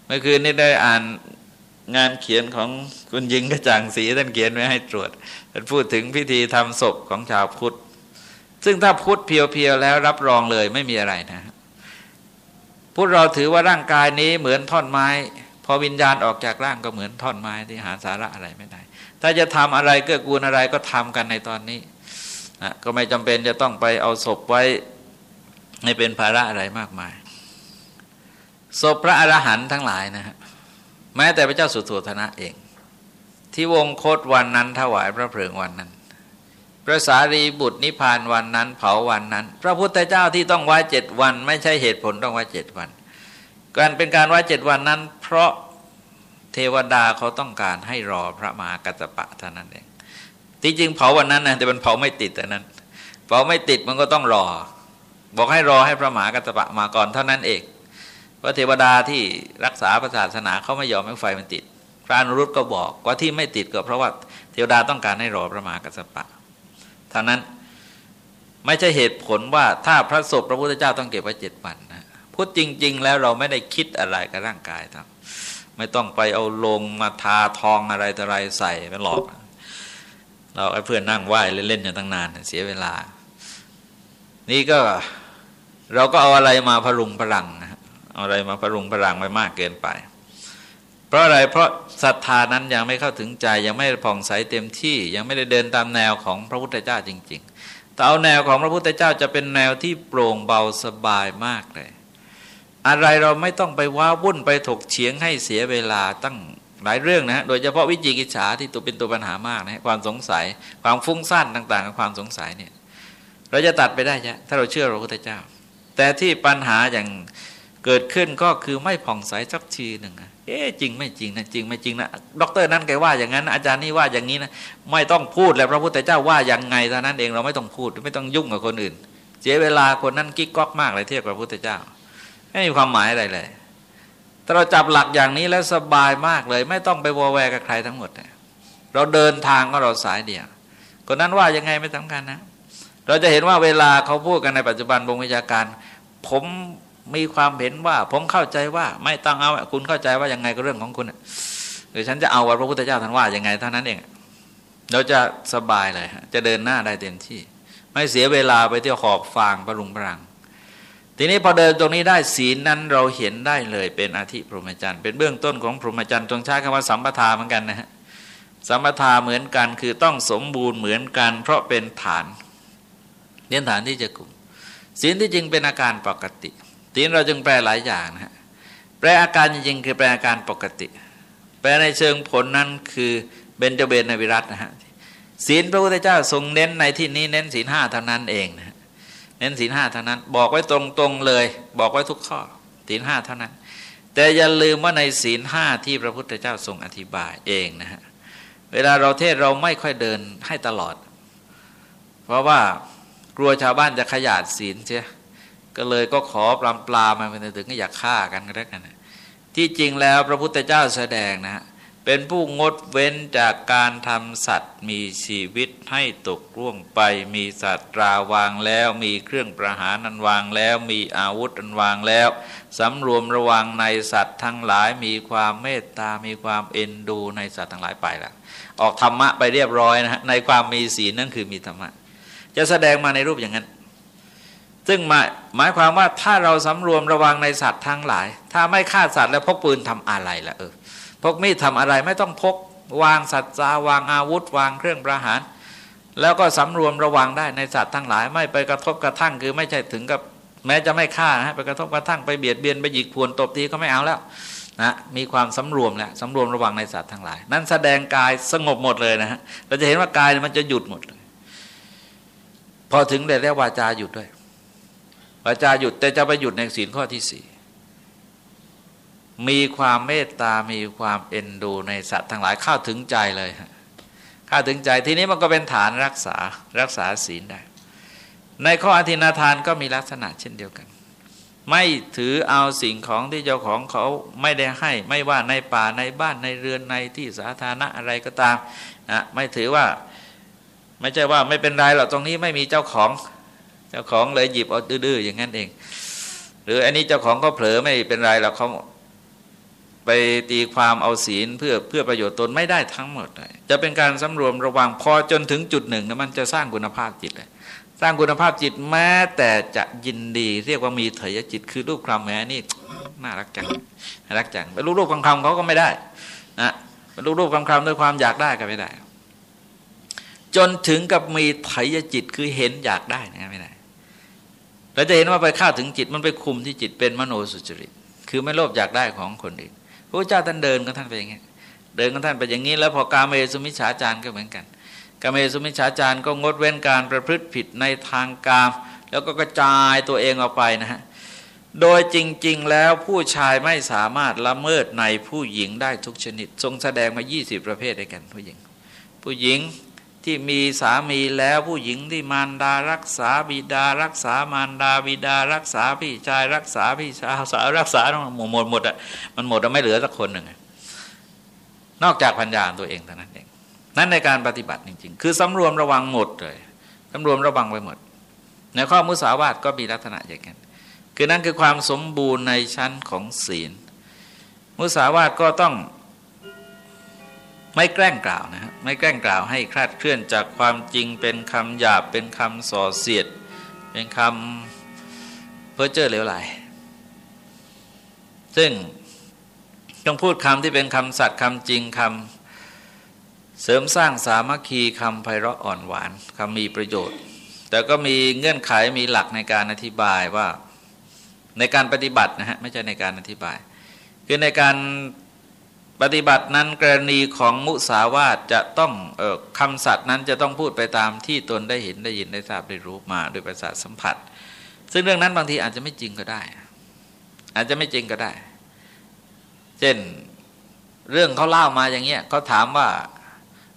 เมื่อคืนนี้ได้อ่าน งานเขียนของคุณยิงกระจ่างสีท่านเขียนไว้ให้ตรวจท่านพูดถึงพิธีทำศพของชาวพุทธ ซึ่งถ้าพุทธเพียวๆแล้วรับรองเลยไม่มีอะไรนะพุทธเราถือว่าร่างกายนี้เหมือนท่อนไม้ พอวิญญาณออกจากร่างก็เหมือนท่อนไม้ที่หาสาระอะไรไม่ได้ ถ้าจะทำอะไรเกื้อกูลอะไรก็ทำกันในตอนนี้นะก็ไม่จำเป็นจะต้องไปเอาศพไว้ไม่เป็นภาระอะไรมากมายศพพระอรหันต์ทั้งหลายนะฮะ แม้แต่พระเจ้าสุโธธนะเอง ที่วงโคตวันนั้นถวายพระเพลิงวันนั้น พระสารีบุตรนิพพานวันนั้น เผาวันนั้น พระพุทธเจ้าที่ต้องไว้เจ็ดวัน ไม่ใช่เหตุผลต้องไว้เจ็ดวัน การเป็นการไว้เจ็ดวันนั้น เพราะเทวดาเขาต้องการให้รอพระมหากัสปะเท่านั้นเองที่จริงเผาวันนั้นนะแต่มันเผาไม่ติดแต่นั้นเผาไม่ติดมันก็ต้องรอ บอกให้รอให้พระมหากัสปะมาก่อนเท่านั้นเอง ราะเทวดาที่รักษาศาสนาเขาไม่ยอมให้ไฟมันติด พระอนุรุตก็บอกว่าที่ไม่ติดก็เพราะว่าเทวดาต้องการให้รอพระมหากัสปะเท่านั้นไม่ใช่เหตุผลว่าถ้าพระศพพระพุทธเจ้าต้องเก็บไว้เจ็ดวันนะพูดจริง ๆ แล้วเราไม่ได้คิดอะไรกับร่างกายครับไม่ต้องไปเอาลงมาทาทองอะไรต่ออะไรใส่เป็นหลอก เราไอ้เพื่อนนั่งไหว้เล่นๆอย่างตั้งนานเสียเวลา นี่ก็เราก็เอาอะไรมาพรุงพลังนะ อาอะไรมาพรุงพลังไปมากเกินไป เพราะอะไรเพราะศรัทธานั้นยังไม่เข้าถึงใจยังไม่ผ่องใสเต็มที่ยังไม่ได้เดินตามแนวของพระพุทธเจ้าจริงๆแต่เอาแนวของพระพุทธเจ้าจะเป็นแนวที่โปร่งเบาสบายมากเลย อะไรเราไม่ต้องไปว้าวุ่นไปถกเถียงให้เสียเวลาตั้งหลายเรื่องนะโดยเฉพาะวิจิกิจฉาที่ตัวเป็นตัวปัญหามากนะความสงสัยความฟุ้งซ่านต่างๆกับความสงสัยเนี่ยเราจะตัดไปได้ใช่ถ้าเราเชื่อพระพุทธเจ้า แต่ที่ปัญหาอย่าง เกิดขึ้นก็คือไม่ผ่องใสสักทีหนึ่งเอ๊จริงไม่จริงนะจริงไม่จริงนะด็อกเตอร์นั้นแกว่าอย่างนั้น อาจารย์นี่ว่าอย่างนี้นะไม่ต้องพูดแล้วพระพุทธเจ้าว่าอย่างไงเท่านั้นเองเราไม่ต้องพูดไม่ต้องยุ่งกับคนอื่น เสียเวลาคนนั้นกิ๊กก๊อกมากเลยเทียบกับพระพุทธเจ้า ไม่มีความหมายอะไรเลยแต่เราจับหลักอย่างนี้แล้วสบายมากเลย ไม่ต้องไปวอแวกับใครทั้งหมดเราเดินทางก็เราสายเดียวคนนั้นว่ายังไงไม่สำคัญนะ เราจะเห็นว่าเวลาเขาพูดกันในปัจจุบันวงวิชาการ ผม มีความเห็นว่าผมเข้าใจว่าไม่ต้องเอาคุณเข้าใจว่ายังไงก็เรื่องของคุณหรือฉันจะเอาว่าพระพุทธเจ้าท่านว่ายังไงเท่านั้นเอง เราจะสบายเลยจะเดินหน้าได้เต็มที่ ไม่เสียเวลาไปเที่ยวขอบฟางประลุงพรัง ทีนี้พอเดินตรงนี้ได้ศีลนั้นเราเห็นได้เลยเป็นอาธิพรหมจรรย์เป็นเบื้องต้นของพรหมจรรย์ตรงใช้คำว่าสัมปทาเหมือนกันนะฮะสัมปทาเหมือนกันคือต้องสมบูรณ์เหมือนกัน เพราะเป็นฐานเน้นฐานที่จะกลุ่มศีลที่จริงเป็นอาการปกติ ศีลเราจึงแปลหลายอย่างนะฮะแปลอาการจริงๆคือแปลอาการปกติ แปลในเชิงผลนั้นคือเบญจเบนในวิรัตนะฮะศีลพระพุทธเจ้าทรงเน้นในที่นี้เน้นศีลห้าเท่านั้นเองนะเน้นศีลห้าเท่านั้น บอกไว้ตรงๆเลย บอกไว้ทุกข้อศีลห้าเท่านั้น แต่อย่าลืมว่าในศีลห้าที่พระพุทธเจ้าทรงอธิบายเองนะฮะเวลาเราเทศเราไม่ค่อยเดินให้ตลอด เพราะว่ากลัวชาวบ้านจะขยาดศีลเสีย ก็เลยก็ขอปลามปลามาเป็นถึงก็อยากฆ่ากันก็แล้วกันที่จริงแล้วพระพุทธเจ้าแสดงนะเป็นผู้งดเว้นจากการทำสัตว์มีชีวิตให้ตกร่วงไป มีสัตว์ราวางแล้ว มีเครื่องประหารนันวางแล้ว มีอาวุธอันวางแล้วสำรวมระวังในสัตว์ทั้งหลาย มีความเมตตา มีความเอ็นดูในสัตว์ทั้งหลายไปละออกธรรมะไปเรียบร้อยนะฮะในความมีศีลนั่นคือมีธรรมะ จะแสดงมาในรูปอย่างนั้น ซึ่งหมายหมายความว่าถ้าเราสำรวมระวังในสัตว์ทั้งหลาย ถ้าไม่ฆ่าสัตว์แล้วพกปืนทำอะไรล่ะเออพกมีดทำอะไรไม่ต้องพกวางสัตว์าวางอาวุธ วางเครื่องประหาร แล้วก็สำรวมระวังได้ในสัตว์ทั้งหลาย ไม่ไปกระทบกระทั่งคือไม่ใช่ถึงกับแม้จะไม่ฆ่านะไปกระทบกระทั่งไปเบียดเบียนไปหยิกพวนตบทีก็ไม่เอาแล้วนะมีความสำรวมแล้วสำรวมระวังในสัตว์ทั้งหลาย นั้นแสดงกายสงบหมดเลยนะฮะเราจะเห็นว่ากายมันจะหยุดหมดเลยพอถึงได้แล้ววาจาหยุดด้วย วาจาหยุดแต่จะไปหยุดในศีลข้อที่สี่มีความเมตตา มีความเอ็นดูในสัตว์ทั้งหลายเข้าถึงใจเลยเข้าถึงใจทีนี้มันก็เป็นฐานรักษารักษาศีลได้ ในข้ออธินาทานก็มีลักษณะเช่นเดียวกัน ไม่ถือเอาสิ่งของที่เจ้าของเขาไม่ได้ให้ ไม่ว่าในป่าในบ้านในเรือนในที่สาธารณะอะไรก็ตามนะไม่ถือว่า ไม่ใช่ว่าไม่เป็นไรหรอกตรงนี้ไม่มีเจ้าของ จ้าของเลยหยิบเอาดื้อๆอย่างนั้นเอง หรืออันนี้เจ้าของก็เผลอไม่เป็นไรหรอกเขาไปตีความเอาศีลเพื่อเพื่อประโยชน์ตนไม่ได้ทั้งหมดเลยจะเป็นการสำรวมระวังพอจนถึงจุดหนึ่งนะมันจะสร้างคุณภาพจิตเลยสร้างคุณภาพจิตแม้แต่จะยินดี เรียกว่ามีเถยจิตคือรูปคำแม้นี่น่ารักจังน่ารักจังไปรูปรูปคำคำเขาก็ไม่ได้นะไปรูปรูปคำคำด้วยความอยากได้ก็ไม่ได้ จนถึงกับมีเถยจิตคือเห็นอยากได้นะไม่ได้ เราจะเห็นว่าไปเข้าถึงจิตมันไปคุมที่จิตเป็นมโนสุจริต คือไม่โลภอยากได้ของคนอื่นพระเจ้าท่านเดินก็ท่านไปอย่างนี้เดินก็ท่านไปอย่างนี้ แล้วพอกาเมสุมิชฌาจารก็เหมือนกันกาเมสุมิชฌาจารก็งดเว้นการประพฤติผิดในทางกาม แล้วก็กระจายตัวเองออกไปนะฮะโดยจริง ๆ แล้วผู้ชายไม่สามารถละเมิดในผู้หญิงได้ทุกชนิด ทรงแสดงมา 20 ประเภทด้วยกันผู้หญิง ผู้หญิง ที่มีสามีแล้วผู้หญิงที่มารดารักษาบิดา รักษามารดาบิดา รักษาพี่ชาย รักษาพี่ชายสาวรักษาหมดหมดหมดอะมันหมดแล้วไม่เหลือสักคนหนึ่งนอกจากพัญญาตัวเองเท่านั้นเองนั่นในการปฏิบัติจริง ๆ คือสำรวมระวังหมดเลยสำรวมระวังไปหมด ในข้อมุสาวาทก็มีลักษณะอย่างนั้นคือนั่นคือความสมบูรณ์ในชั้นของศีล มุสาวาทก็ต้อง ไม่แกล้งกล่าวนะฮะไม่แกล้งกล่าวให้คลาดเคลื่อนจากความจริงเป็นคำหยาบเป็นคำส่อเสียด เป็นคำเพ้อเจ้อเหลวไหล ซึ่งต้องพูดคำที่เป็นคำสัตย์คำจริงคำเสริมสร้างสามัคคีคำไพเราะอ่อนหวานคำมีประโยชน์ แต่ก็มีเงื่อนไขมีหลักในการอธิบายว่าในการปฏิบัตินะฮะไม่ใช่ในการอธิบาย คือในการ ปฏิบัตินั้นกรณีของมุสาวาทจะต้องออคำสัตว์นั้นจะต้องพูดไปตามที่ตนได้เห็นได้ยินได้ทราบได้รู้มาโดยประสาทสัมผัส ซึ่งเรื่องนั้นบางทีอาจจะไม่จริงก็ได้ อาจจะไม่จริงก็ได้ เช่นเรื่องเขาเล่ามาอย่างเงี้ยเขาถามว่า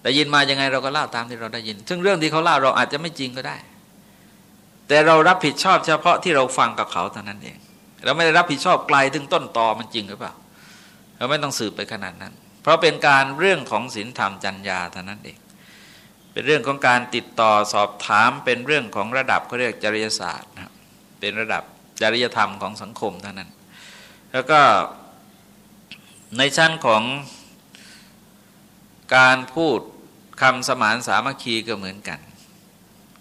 ได้ยินมายังไงเราก็เล่าตามที่เราได้ยิน ซึ่งเรื่องที่เขาเล่าเราอาจจะไม่จริงก็ได้ แต่เรารับผิดชอบเฉพาะที่เราฟังกับเขาเท่านั้นเอง เราไม่ได้รับผิดชอบไกลถึงต้นตอมันจริงหรือเปล่า เราไม่ต้องสืบไปขนาดนั้น เพราะเป็นการเรื่องของศีลธรรมจัญญาเท่านั้นเอง เป็นเรื่องของการติดต่อสอบถามเป็นเรื่องของระดับเขาเรียกจริยศาสตร์นะเป็นระดับจริยธรรมของสังคมเท่านั้น แล้วก็ในชั้นของการพูดคำสมานสามัคคีก็เหมือนกัน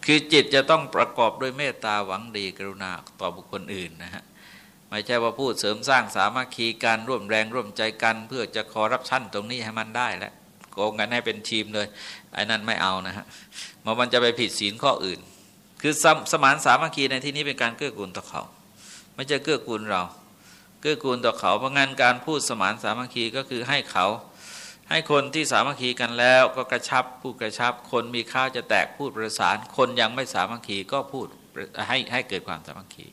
คือจิตจะต้องประกอบด้วยเมตตาหวังดีกรุณาต่อบุคคลอื่นนะฮะ ไม่ใช่ว่าพูดเสริมสร้างสามัคคีการร่วมแรงร่วมใจกัน เพื่อจะขอรับชั้นตรงนี้ให้มันได้แล้วโกงกันให้เป็นทีมเลยไอ้นั่นไม่เอานะฮะมันมันจะไปผิดศีลข้ออื่น คือสสมานสามัคคีในที่นี้เป็นการเกื้อกูลต่อเขา ไม่ใช่เกื้อกูลเรา เกื้อกูลต่อเขาเพราะงั้นการพูดสมานสามัคคีก็คือให้เขาให้คนที่สามัคคีกันแล้วก็กระชับพูดกระชับ คนมีข้าวจะแตกพูดประสาน คนยังไม่สามัคคีก็พูดให้ให้เกิดความสามัคคี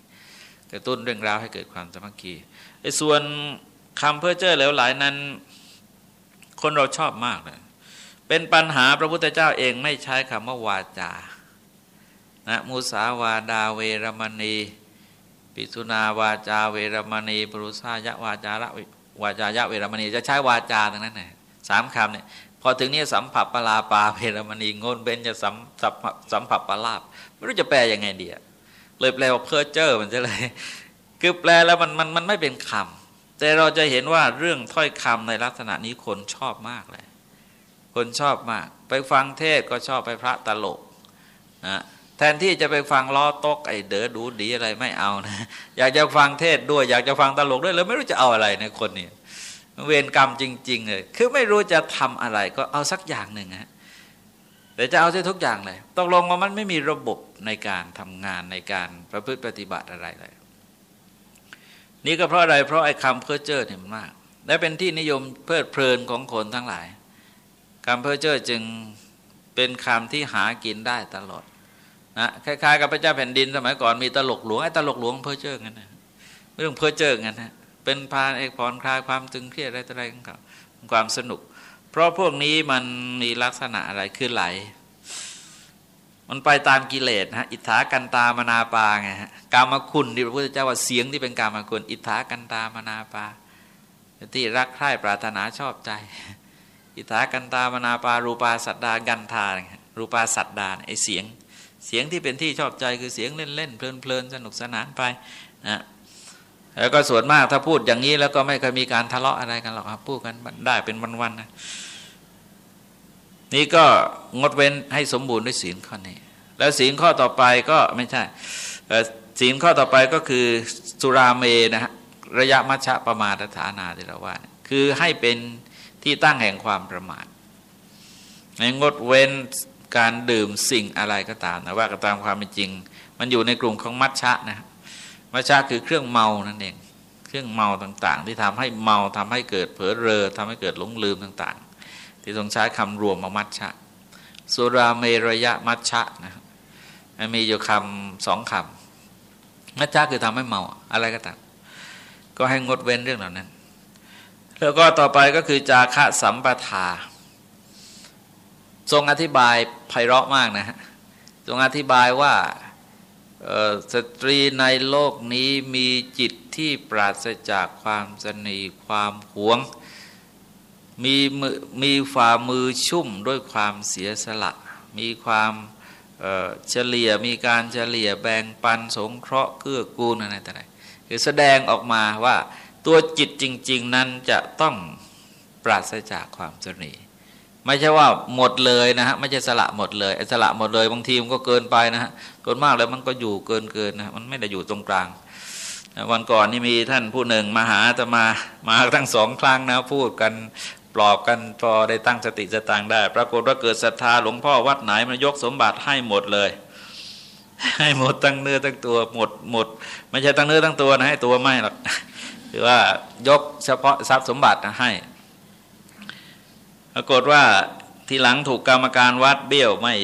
กระตุ้นเรื่องราวให้เกิดความสมัคคีไอ้ส่วนคำเพื่อเจ้อเหลวไหลนั้น คนเราชอบมากเลยเป็นปัญหาพระพุทธเจ้าเองไม่ใช้คำว่าวาจานะมุสาวาดาเวรมณีปิสุนาวาจาเวรมณีปรุษายะวาจาระวาจายะเวรมณีจะใช้วาจาตรงนั้นนะสามคำเนี่ยพอถึงนี้สัมผัสปลาปาเวรมณีงนเบนจะสัมสัมผัสปลาบไม่รู้จะแปลยังไงดีอะ เลยแปลว่าเพ้อเจ้อมันจะเลยคือแปลแล้วมันมันมันไม่เป็นคำแต่เราจะเห็นว่าเรื่องถ้อยคำในลักษณะนี้คนชอบมากเลย คนชอบมาก ไปฟังเทศก็ชอบไปพระตลกนะแทนที่จะไปฟังล้อตกไอเด๋อดูดีอะไรไม่เอานะอยากจะฟังเทศด้วย อยากจะฟังตลกด้วยเลยไม่รู้จะเอาอะไรในคนนี้เวรกรรมจริง ๆ เลย คือไม่รู้จะทำอะไรก็เอาสักอย่างหนึ่งฮะ แต่จะเอาใช่ทุกอย่างเลยตกลงว่ามันไม่มีระบบในการทำงานในการประพฤติปฏิบัติอะไรเลย นี่ก็เพราะอะไร เพราะไอ้คำเพ้อเจ้อเนี่ยมันมาก และเป็นที่นิยมเพลิดเพลินของคนทั้งหลายคำเพ้อเจ้อจึงเป็นคำที่หากินได้ตลอดนะคล้ายๆ กับพระเจ้าแผ่นดินสมัยก่อนมีตลกหลวงไอ้ตลกหลวงเพ้อเจ้อกันนะเรื่องเพ้อเจ้อกันนะเป็นพานเอกผ่อนคลายความตึงเครียดอะไรต่ออะไรของเขาความสนุก เพราะพวกนี้มันมีลักษณะอะไรคือไหล มันไปตามกิเลสฮะอิทธากันตามนาปาไงฮะกามคุณที่พระพุทธเจ้าว่าเสียงที่เป็นกามคุณ อิทธากันตามนาปาที่รักใคร่ปรารถนาชอบใจ อิทธากันตามนาปารูปาสัตดากันทารูปาสัตดาไอเสียง เสียงที่เป็นที่ชอบใจคือเสียงเล่นเล่นเพลินเพลินสนุกสนานไปนะ แล้วก็ส่วนมากถ้าพูดอย่างนี้แล้วก็ไม่เคยมีการทะเลาะอะไรกันหรอกครับพูดกันได้เป็นวันๆนะนี่ก็งดเว้นให้สมบูรณ์ด้วยศีลข้อนี้ แล้วศีลข้อต่อไปก็ไม่ใช่ศีลข้อต่อไปก็คือสุราเมนะฮะระยะมัชฌะประมาทฐานาที่เราว่าคือให้เป็นที่ตั้งแห่งความประมาทในงดเว้นการดื่มสิ่งอะไรก็ตามนะว่าก็ตามความเป็นจริง มันอยู่ในกลุ่มของมัชฌะนะ มัชฌะคือเครื่องเมานั่นเอง เครื่องเมาต่าง ๆ ที่ทำให้เมาทำให้เกิดเผลอเรอทำให้เกิดหลงลืมต่างๆ ที่ทรงใช้คำรวมมามัชชะสุราเมรยะมัชชะนะมีอยู่คำสองคำมัชชะคือทำให้เมาอะไรก็ตามก็ให้งดเว้นเรื่องเหล่านั้น แล้วก็ต่อไปก็คือจาคะสัมปทา ทรงอธิบายไพเราะมากนะฮะทรงอธิบายว่า สตรีในโลกนี้มีจิตที่ปราศจากความสนีความหวง มีมือมีฝ่ามือชุ่มด้วยความเสียสละ มีความเฉลี่ยมีการเฉลี่ยแบ่งปันสงเคราะห์เกื้อกูลอะไรต่างๆคือแสดงออกมาว่าตัวจิตจริง ๆ นั้นจะต้องปราศจากความสนี ไม่ใช่ว่าหมดเลยนะฮะไม่ใช่สละหมดเลยไอ้สละหมดเลยบางทีมันก็เกินไปนะฮะส่วนมากแล้วมันก็อยู่เกินเกินนะมันไม่ได้อยู่ตรงกลางวันก่อนนี่มีท่านผู้หนึ่งมาหาจะมามาทั้งสองครั้งนะพูดกันปลอบกันพอได้ตั้งสติสตางได้ ปรากฏว่าเกิดศรัทธาหลวงพ่อวัดไหนมันยกสมบัติให้หมดเลย ให้หมดตั้งเนื้อตั้งตัวหมดหมด ไม่ใช่ตั้งเนื้อตั้งตัวนะให้ตัวไม่หรอกคือว่ายกเฉพาะทรัพย์สมบัติให้ ปรากฏว่าทีหลังถูกกรรมการวัดเบี้ยวไม่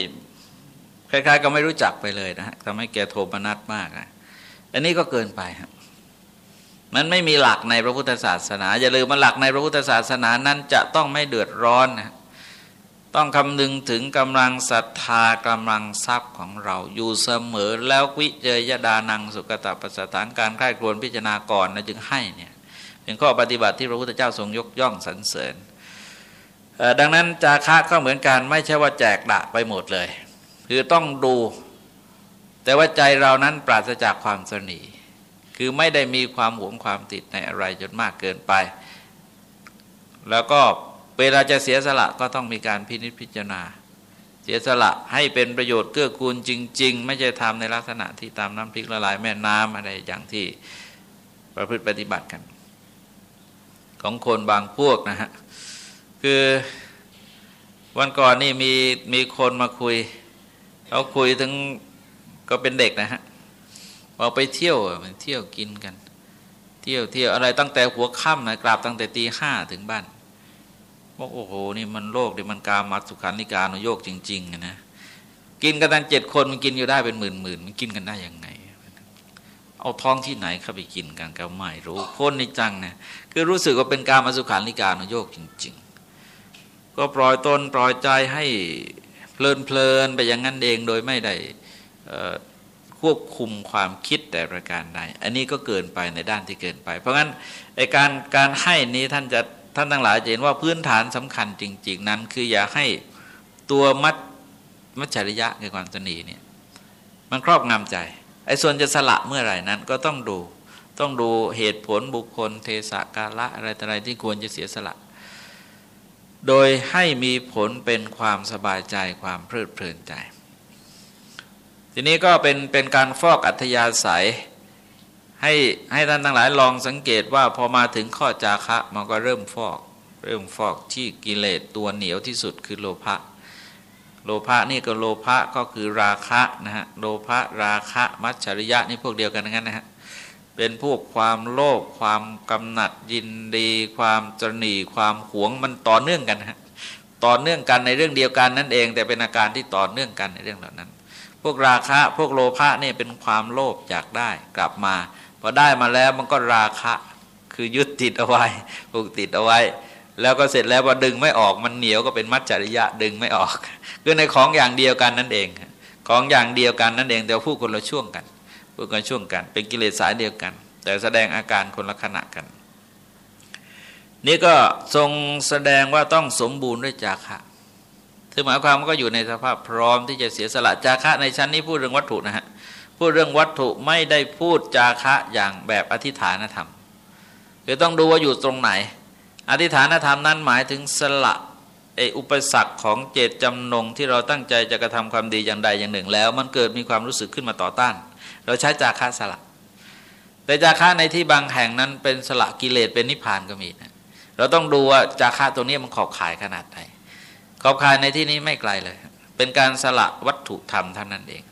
คล้ายๆ ก็ไม่รู้จักไปเลยนะฮะทำให้แกโทมนัสมากอะอันนี้ก็เกินไปครับมันไม่มีหลักในพระพุทธศาสนา อย่าลืมมาหลักในพระพุทธศาสนานั้นจะต้องไม่เดือดร้อนนะต้องคำนึงถึงกำลังศรัทธากำลังทรัพย์ของเราอยู่เสมอแล้ววิเจยดานังสุกตะปัสสานการใคร่ครวญพิจารณาก่อนนะจึงให้เนี่ยเป็นข้อปฏิบัติที่พระพุทธเจ้าทรงยกย่องสรรเสริญ ดังนั้นจาคะก็เหมือนกันไม่ใช่ว่าแจกดะไปหมดเลย คือต้องดู แต่ว่าใจเรานั้นปราศจากความสนีคือไม่ได้มีความหวงความติดในอะไรจนมากเกินไป แล้วก็เวลาจะเสียสละก็ต้องมีการพินิจพิจารณา เสียสละให้เป็นประโยชน์เกื้อกูลจริง ๆ ไม่ใช่ทำในลักษณะที่ตามน้ำพริกละลายแม่น้ำอะไรอย่างที่ประพฤติปฏิบัติกัน ของคนบางพวกนะฮะ คือวันก่อนนี่มีมีคนมาคุยเขาคุยถึงก็เป็นเด็กนะฮะพอไปเที่ยวเที่ยวกินกัน เที่ยวเที่ยวอะไรตั้งแต่หัวค่ำนะกราบตั้งแต่ตีห้าถึงบ้านบอกโอ้โหนี่มันโลกนี่มันกามัสุขันธิการโยกจริงๆนะกินกันตั้งเจ็ดคนมันกินอยู่ได้เป็นหมื่นหมื่นมันกินกันได้ยังไง เอาท้องที่ไหนเข้าไปกินกันก็ไม่รู้คนในจังเนี่ยคือรู้สึกว่าเป็นการมาสุขันธิการโยกจริง ๆ ก็ปล่อยตนปล่อยใจให้เพลินเพลินไปอย่างนั้นเองโดยไม่ได้ควบคุมความคิดแต่ประการใดอันนี้ก็เกินไปในด้านที่เกินไป เพราะงั้นไอการการให้นี้ท่านจะท่านทั้งหลายจะเห็นว่าพื้นฐานสำคัญจริง ๆ นั้นคืออย่าให้ตัวมัดมัจฉริยะคือความสนีเนี่ยมันครอบงำใจไอ้ส่วนจะสละเมื่อไหร่นั้นก็ต้องดู ต้องดูเหตุผลบุคคลเทศกาละอะไรต่ออะไรที่ควรจะเสียสละ โดยให้มีผลเป็นความสบายใจความเพลิดเพลินใจ ทีนี้ก็เป็นเป็นการฟอกอัธยาศัย ให้ให้ท่านทั้งหลายลองสังเกตว่าพอมาถึงข้อจาคะมันก็เริ่มฟอก เริ่มฟอกที่กิเลสตัวเหนียวที่สุดคือโลภะโลภะนี่ก็โลภะก็คือราคะนะฮะโลภะราคะมัจฉริยะนี่พวกเดียวกันงั้นนะฮะ เป็นพวกความโลภความกำหนัดยินดี ความจนีความหวงมันต่อเนื่องกันฮะต่อเนื่องกันในเรื่องเดียวกันนั่นเอง แต่เป็นอาการที่ต่อเนื่องกันในเรื่องเหล่านั้น พวกราคะพวกโลภะนี่เป็นความโลภอยากได้กลับมาพอได้มาแล้วมันก็ราคะคือยึดติดเอาไว้ผูกติดเอาไว้ แล้วก็เสร็จแล้วพอดึงไม่ออกมันเหนียวก็เป็นมัจจริยะดึงไม่ออกคือในของอย่างเดียวกันนั่นเอง ของอย่างเดียวกันนั่นเองแต่ผู้คนละช่วงกัน คนช่วงกัน เป็นกิเลสสายเดียวกัน แต่แสดงอาการคนละขณะกัน นี่ก็ทรงแสดงว่าต้องสมบูรณ์ด้วยจาคะคือหมายความว่าก็อยู่ในสภาพพร้อมที่จะเสียสละจาคะในชั้นนี้พูดเรื่องวัตถุนะฮะพูดเรื่องวัตถุไม่ได้พูดจาคะอย่างแบบอธิฐานธรรมคือต้องดูว่าอยู่ตรงไหน อธิฐานธรรมนั้นหมายถึงสละไออุปสรรคของเจตจำนงที่เราตั้งใจจะกระทำความดีอย่างใดอย่างหนึ่งแล้ว มันเกิดมีความรู้สึกขึ้นมาต่อต้าน เราใช้จาคะสละ แต่จาคะในที่บางแห่งนั้นเป็นสละกิเลสเป็นนิพพานก็มีนะเราต้องดูว่าจาคะตัวนี้มันขอบขายขนาดไหนขอบคายในที่นี้ไม่ไกลเลย เป็นการสละวัตถุธรรมเท่านั้นเอง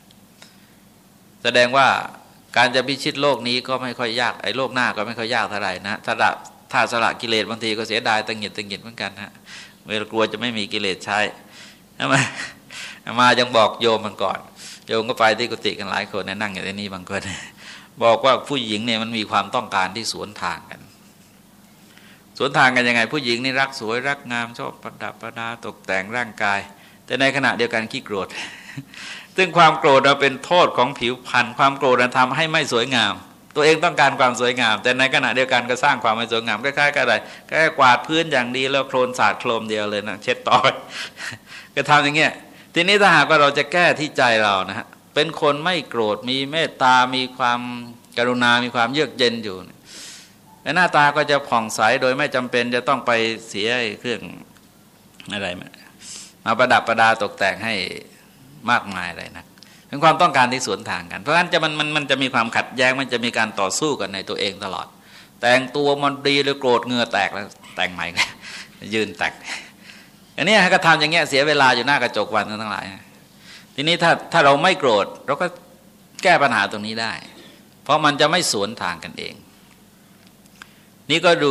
แสดงว่าการจะพิชิตโลกนี้ก็ไม่ค่อยยากไอ้โลกหน้าก็ไม่ค่อยยากเท่าไหร่นะถ้าละถ้าสละกิเลสบางทีก็เสียดายตังหิดตังหิดเหมือนกันฮะเวลากลัวจะไม่มีกิเลสใช้ใช่ไมมายังบอกโยมมันก่อน โยมก็ไปที่กุฏิกันหลายคนนั่งอยู่ที่นี่บางคนบอกว่าผู้หญิงเนี่ยมันมีความต้องการที่สวนทางกัน สวนทางกันยังไง ผู้หญิงนี่รักสวยรักงามชอบประดับประดาตกแต่งร่างกาย แต่ในขณะเดียวกันขี้โกรธ ซึ่งความโกรธเราเป็นโทษของผิวพรรณความโกรธเราทำให้ไม่สวยงาม ตัวเองต้องการความสวยงาม แต่ในขณะเดียวกันก็สร้างความไม่สวยงามคล้ายๆกันอะไรแค่กวาดพื้นอย่างดีแล้วโคลนสาดโคลมเดียวเลยนะเช็ดต่อก็ทำอย่างเงี้ย ทีนี้ถ้าหากว่าเราจะแก้ที่ใจเรานะฮะเป็นคนไม่โกรธมีเมตตา มีความกรุณา มีความเยือกเย็นอยู่หน้าตาก็จะผ่องใสโดยไม่จำเป็นจะต้องไปเสียเครื่องอะไรมาประดับประดาตกแต่งให้มากมายอะไรนะเป็นความต้องการที่สวนทางกัน เพราะฉะนั้นจะมันมันมันจะมีความขัดแย้งมันจะมีการต่อสู้กันในตัวเองตลอด แต่งตัวมันดีหรือโกรธเงือแตกแล้วแต่งใหม่ยืนแตก อันนี้ก็ทำอย่างเงี้ยเสียเวลาอยู่หน้ากระจกวันทั้งหลาย ทีนี้ถ้าถ้าเราไม่โกรธเราก็แก้ปัญหาตรงนี้ได้ เพราะมันจะไม่สวนทางกันเอง นี่ก็ดู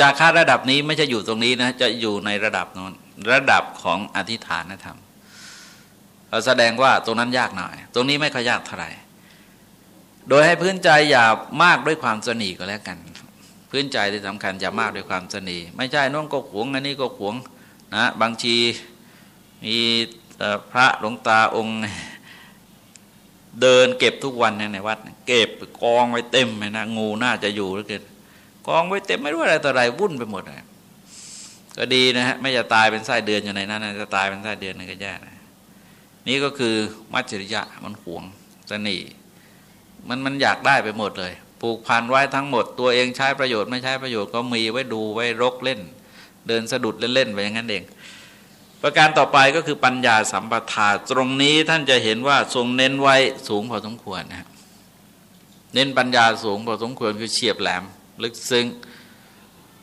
จากค่าระดับนี้ไม่ใช่อยู่ตรงนี้นะจะอยู่ในระดับนั้นระดับของอธิษฐานธรรมเราแสดงว่าตรงนั้นยากหน่อย ตรงนี้ไม่ค่อยยากเท่าไหร่โดยให้พื้นใจอย่ามากด้วยความสนีก็แล้วกัน พื้นใจที่สำคัญอย่ามากด้วยความสนีไม่ใช่น้องก็ขวงอันนี้ก็ขวง นะบางทีมีพระหลวงตาองค์เดินเก็บทุกวันในวัด เก็บกองไว้เต็มเลยนะงูน่าจะอยู่แล้วเกินกองไว้เต็มไม่รู้อะไรต่ออะไรวุ่นไปหมดเลยก็ดีนะฮะไม่จะตายเป็นไส้เดือนอยู่ในนั้นจะตายเป็นไส้เดือนนี่ก็แย่นะนี่ก็คือมัจฉริยะมันหวงสนีมันมันอยากได้ไปหมดเลย ปลูกพันไว้ทั้งหมด ตัวเองใช้ประโยชน์ไม่ใช้ประโยชน์ก็มีไว้ดูไว้รกเล่น เดินสะดุดเล่นๆไปอย่างนั้นเอง ประการต่อไปก็คือปัญญาสัมปทาตรงนี้ท่านจะเห็นว่าทรงเน้นไว้สูงพอสมควรนะเน้นปัญญาสูงพอสมควรคือเฉียบแหลม ลึกซึ้ง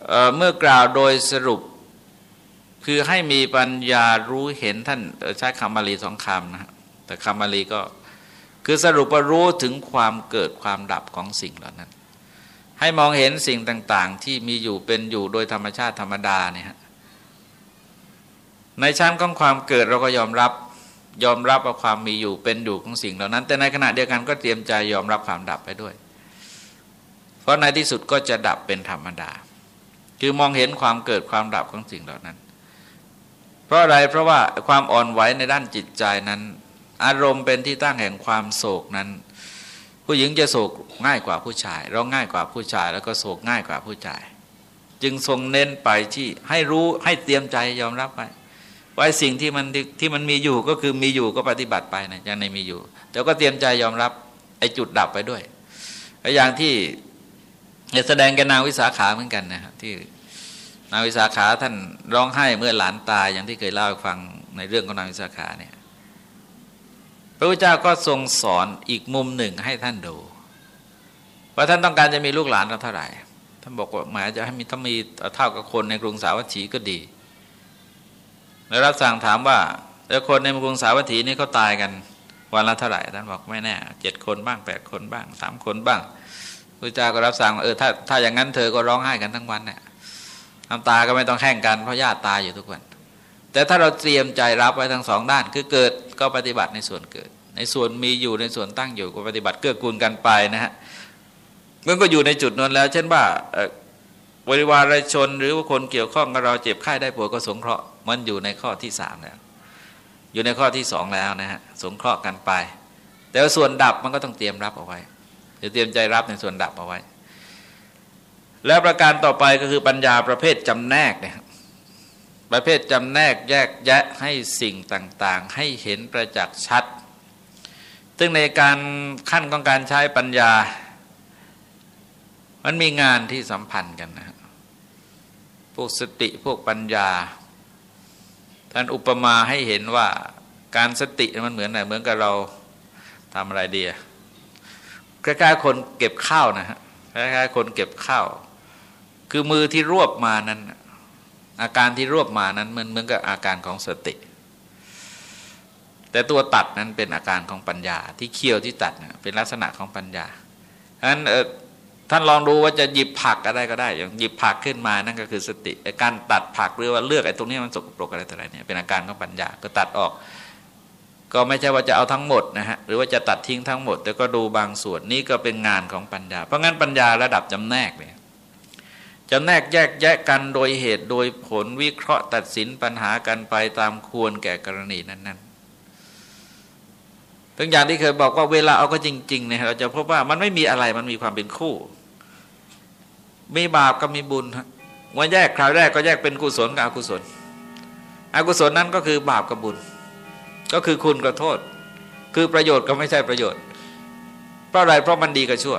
เเมื่อกล่าวโดยสรุปคือให้มีปัญญารู้เห็นท่านใช้คำบาลีสองคำนะ แต่คำบาลีก็คือสรุปว่ารู้ถึงความเกิดความดับของสิ่งเหล่านั้น ให้มองเห็นสิ่งต่างๆ ที่มีอยู่เป็นอยู่โดยธรรมชาติธรรมดาเนี่ยในชั้นของความเกิดเราก็ยอมรับยอมรับว่าความมีอยู่เป็นอยู่ของสิ่งเหล่านั้น แต่ในขณะเดียวกันก็เตรียมใจยอมรับความดับไปด้วย เพราะในที่สุดก็จะดับเป็นธรรมดา คือมองเห็นความเกิดความดับของสิ่งเหล่านั้น เพราะอะไรเพราะว่าความอ่อนไหวในด้านจิตใจนั้น อารมณ์เป็นที่ตั้งแห่งความโศกนั้น ผู้หญิงจะโศกง่ายกว่าผู้ชายร้องง่ายกว่าผู้ชาย แล้วก็โศกง่ายกว่าผู้ชาย จึงทรงเน้นไปที่ให้รู้ให้เตรียมใจยอมรับไปไว้สิ่งที่มันที่มันมีอยู่ก็คือมีอยู่ก็ปฏิบัติไปนะยังในมีอยู่ แต่ก็เตรียมใจยอมรับไอ้จุดดับไปด้วยอย่างที่แสดงแกนางวิสาขาเหมือนกันนะครับที่นางวิสาขาท่านร้องไห้เมื่อหลานตายอย่างที่เคยเล่าให้ฟังในเรื่องของนางวิสาขาเนี่ย พระพุทธเจ้าก็ทรงสอนอีกมุมหนึ่งให้ท่านดูว่าท่านต้องการจะมีลูกหลานเท่าไหร่ท่านบอกว่าหมายจะให้มีถ้ามีเท่ากับคนในกรุงสาวัตถีก็ดี แล้วรับสั่งถามว่าแล้วคนในกรุงสาวัตถีนี่เขาตายกันวันละเท่าไหร่ท่านบอกไม่แน่เจ็ดคนบ้างแปดคนบ้างสามคนบ้างพระเจ้าก็รับสั่งเออถ้าถ้าอย่างนั้นเธอก็ร้องไห้กันทั้งวันเนี่ยน้ำตาก็ไม่ต้องแห้งกันเพราะญาติตายอยู่ทุกวัน แต่ถ้าเราเตรียมใจรับไว้ทั้งสองด้าน คือเกิดก็ปฏิบัติในส่วนเกิด ในส่วนมีอยู่ในส่วนตั้งอยู่ก็ปฏิบัติเกื้อกูลกันไปนะฮะมันก็อยู่ในจุดนั้นแล้ว เช่นว่าบริวารชนหรือว่าคนเกี่ยวข้องกับเราเจ็บไข้ได้ป่วยก็สงเคราะห์มันอยู่ในข้อที่สามแล้วอยู่ในข้อที่สองแล้วนะฮะสงเคราะห์กันไป แต่ส่วนดับมันก็ต้องเตรียมรับเอาไว้จะเตรียมใจรับในส่วนดับเอาไว้ แล้วประการต่อไปก็คือปัญญาประเภทจำแนกเนี่ย ประเภทจำแนกแยกแยะให้สิ่งต่างๆ ให้เห็นประจักษ์ชัด ซึ่งในการขั้นของการใช้ปัญญา มันมีงานที่สัมพันธ์กันนะพวกสติพวกปัญญา ท่านอุปมาให้เห็นว่าการสติมันเหมือนไหนเหมือนกับเราทำอะไรเดียคล้ายๆคนเก็บข้าวนะฮะคล้ายๆคนเก็บข้าว คือมือที่รวบมานั้น อาการที่รวบมานั้นมันเหมือนกับอาการของสติ แต่ตัวตัดนั้นเป็นอาการของปัญญา ที่เคี้ยวที่ตัดเป็นลักษณะของปัญญาฉะนั้นท่านลองดูว่าจะหยิบผักอะไรก็ได้ อย่างหยิบผักขึ้นมานั่นก็คือสติการตัดผักหรือว่าเลือกไอ้ตรงนี้มันสกปรกอะไรต่ออะไรเนี่ยเป็นอาการของปัญญาก็ตัดออก ก็ไม่ใช่ว่าจะเอาทั้งหมดนะฮะหรือว่าจะตัดทิ้งทั้งหมด แต่ก็ดูบางส่วนนี่ก็เป็นงานของปัญญา เพราะงั้นปัญญาระดับจำแนกเนี่ย จำแนกแยกแยะกันโดยเหตุโดยผลวิเคราะห์ตัดสินปัญหากันไปตามควรแก่กรณีนั้นๆทั้งอย่างที่เคยบอกว่าเวลาเอาก็จริงๆเนี่ยเราจะพบว่ามันไม่มีอะไรมันมีความเป็นคู่ มีบาปก็มีบุญว่าแยกคราวแรกก็แยกเป็นกุศลกับอกุศล อกุศลนั้นก็คือบาปกับบุญ ก็คือคุณกับโทษ คือประโยชน์ก็ไม่ใช่ประโยชน์ เพราะอะไรเพราะมันดีกับชั่ว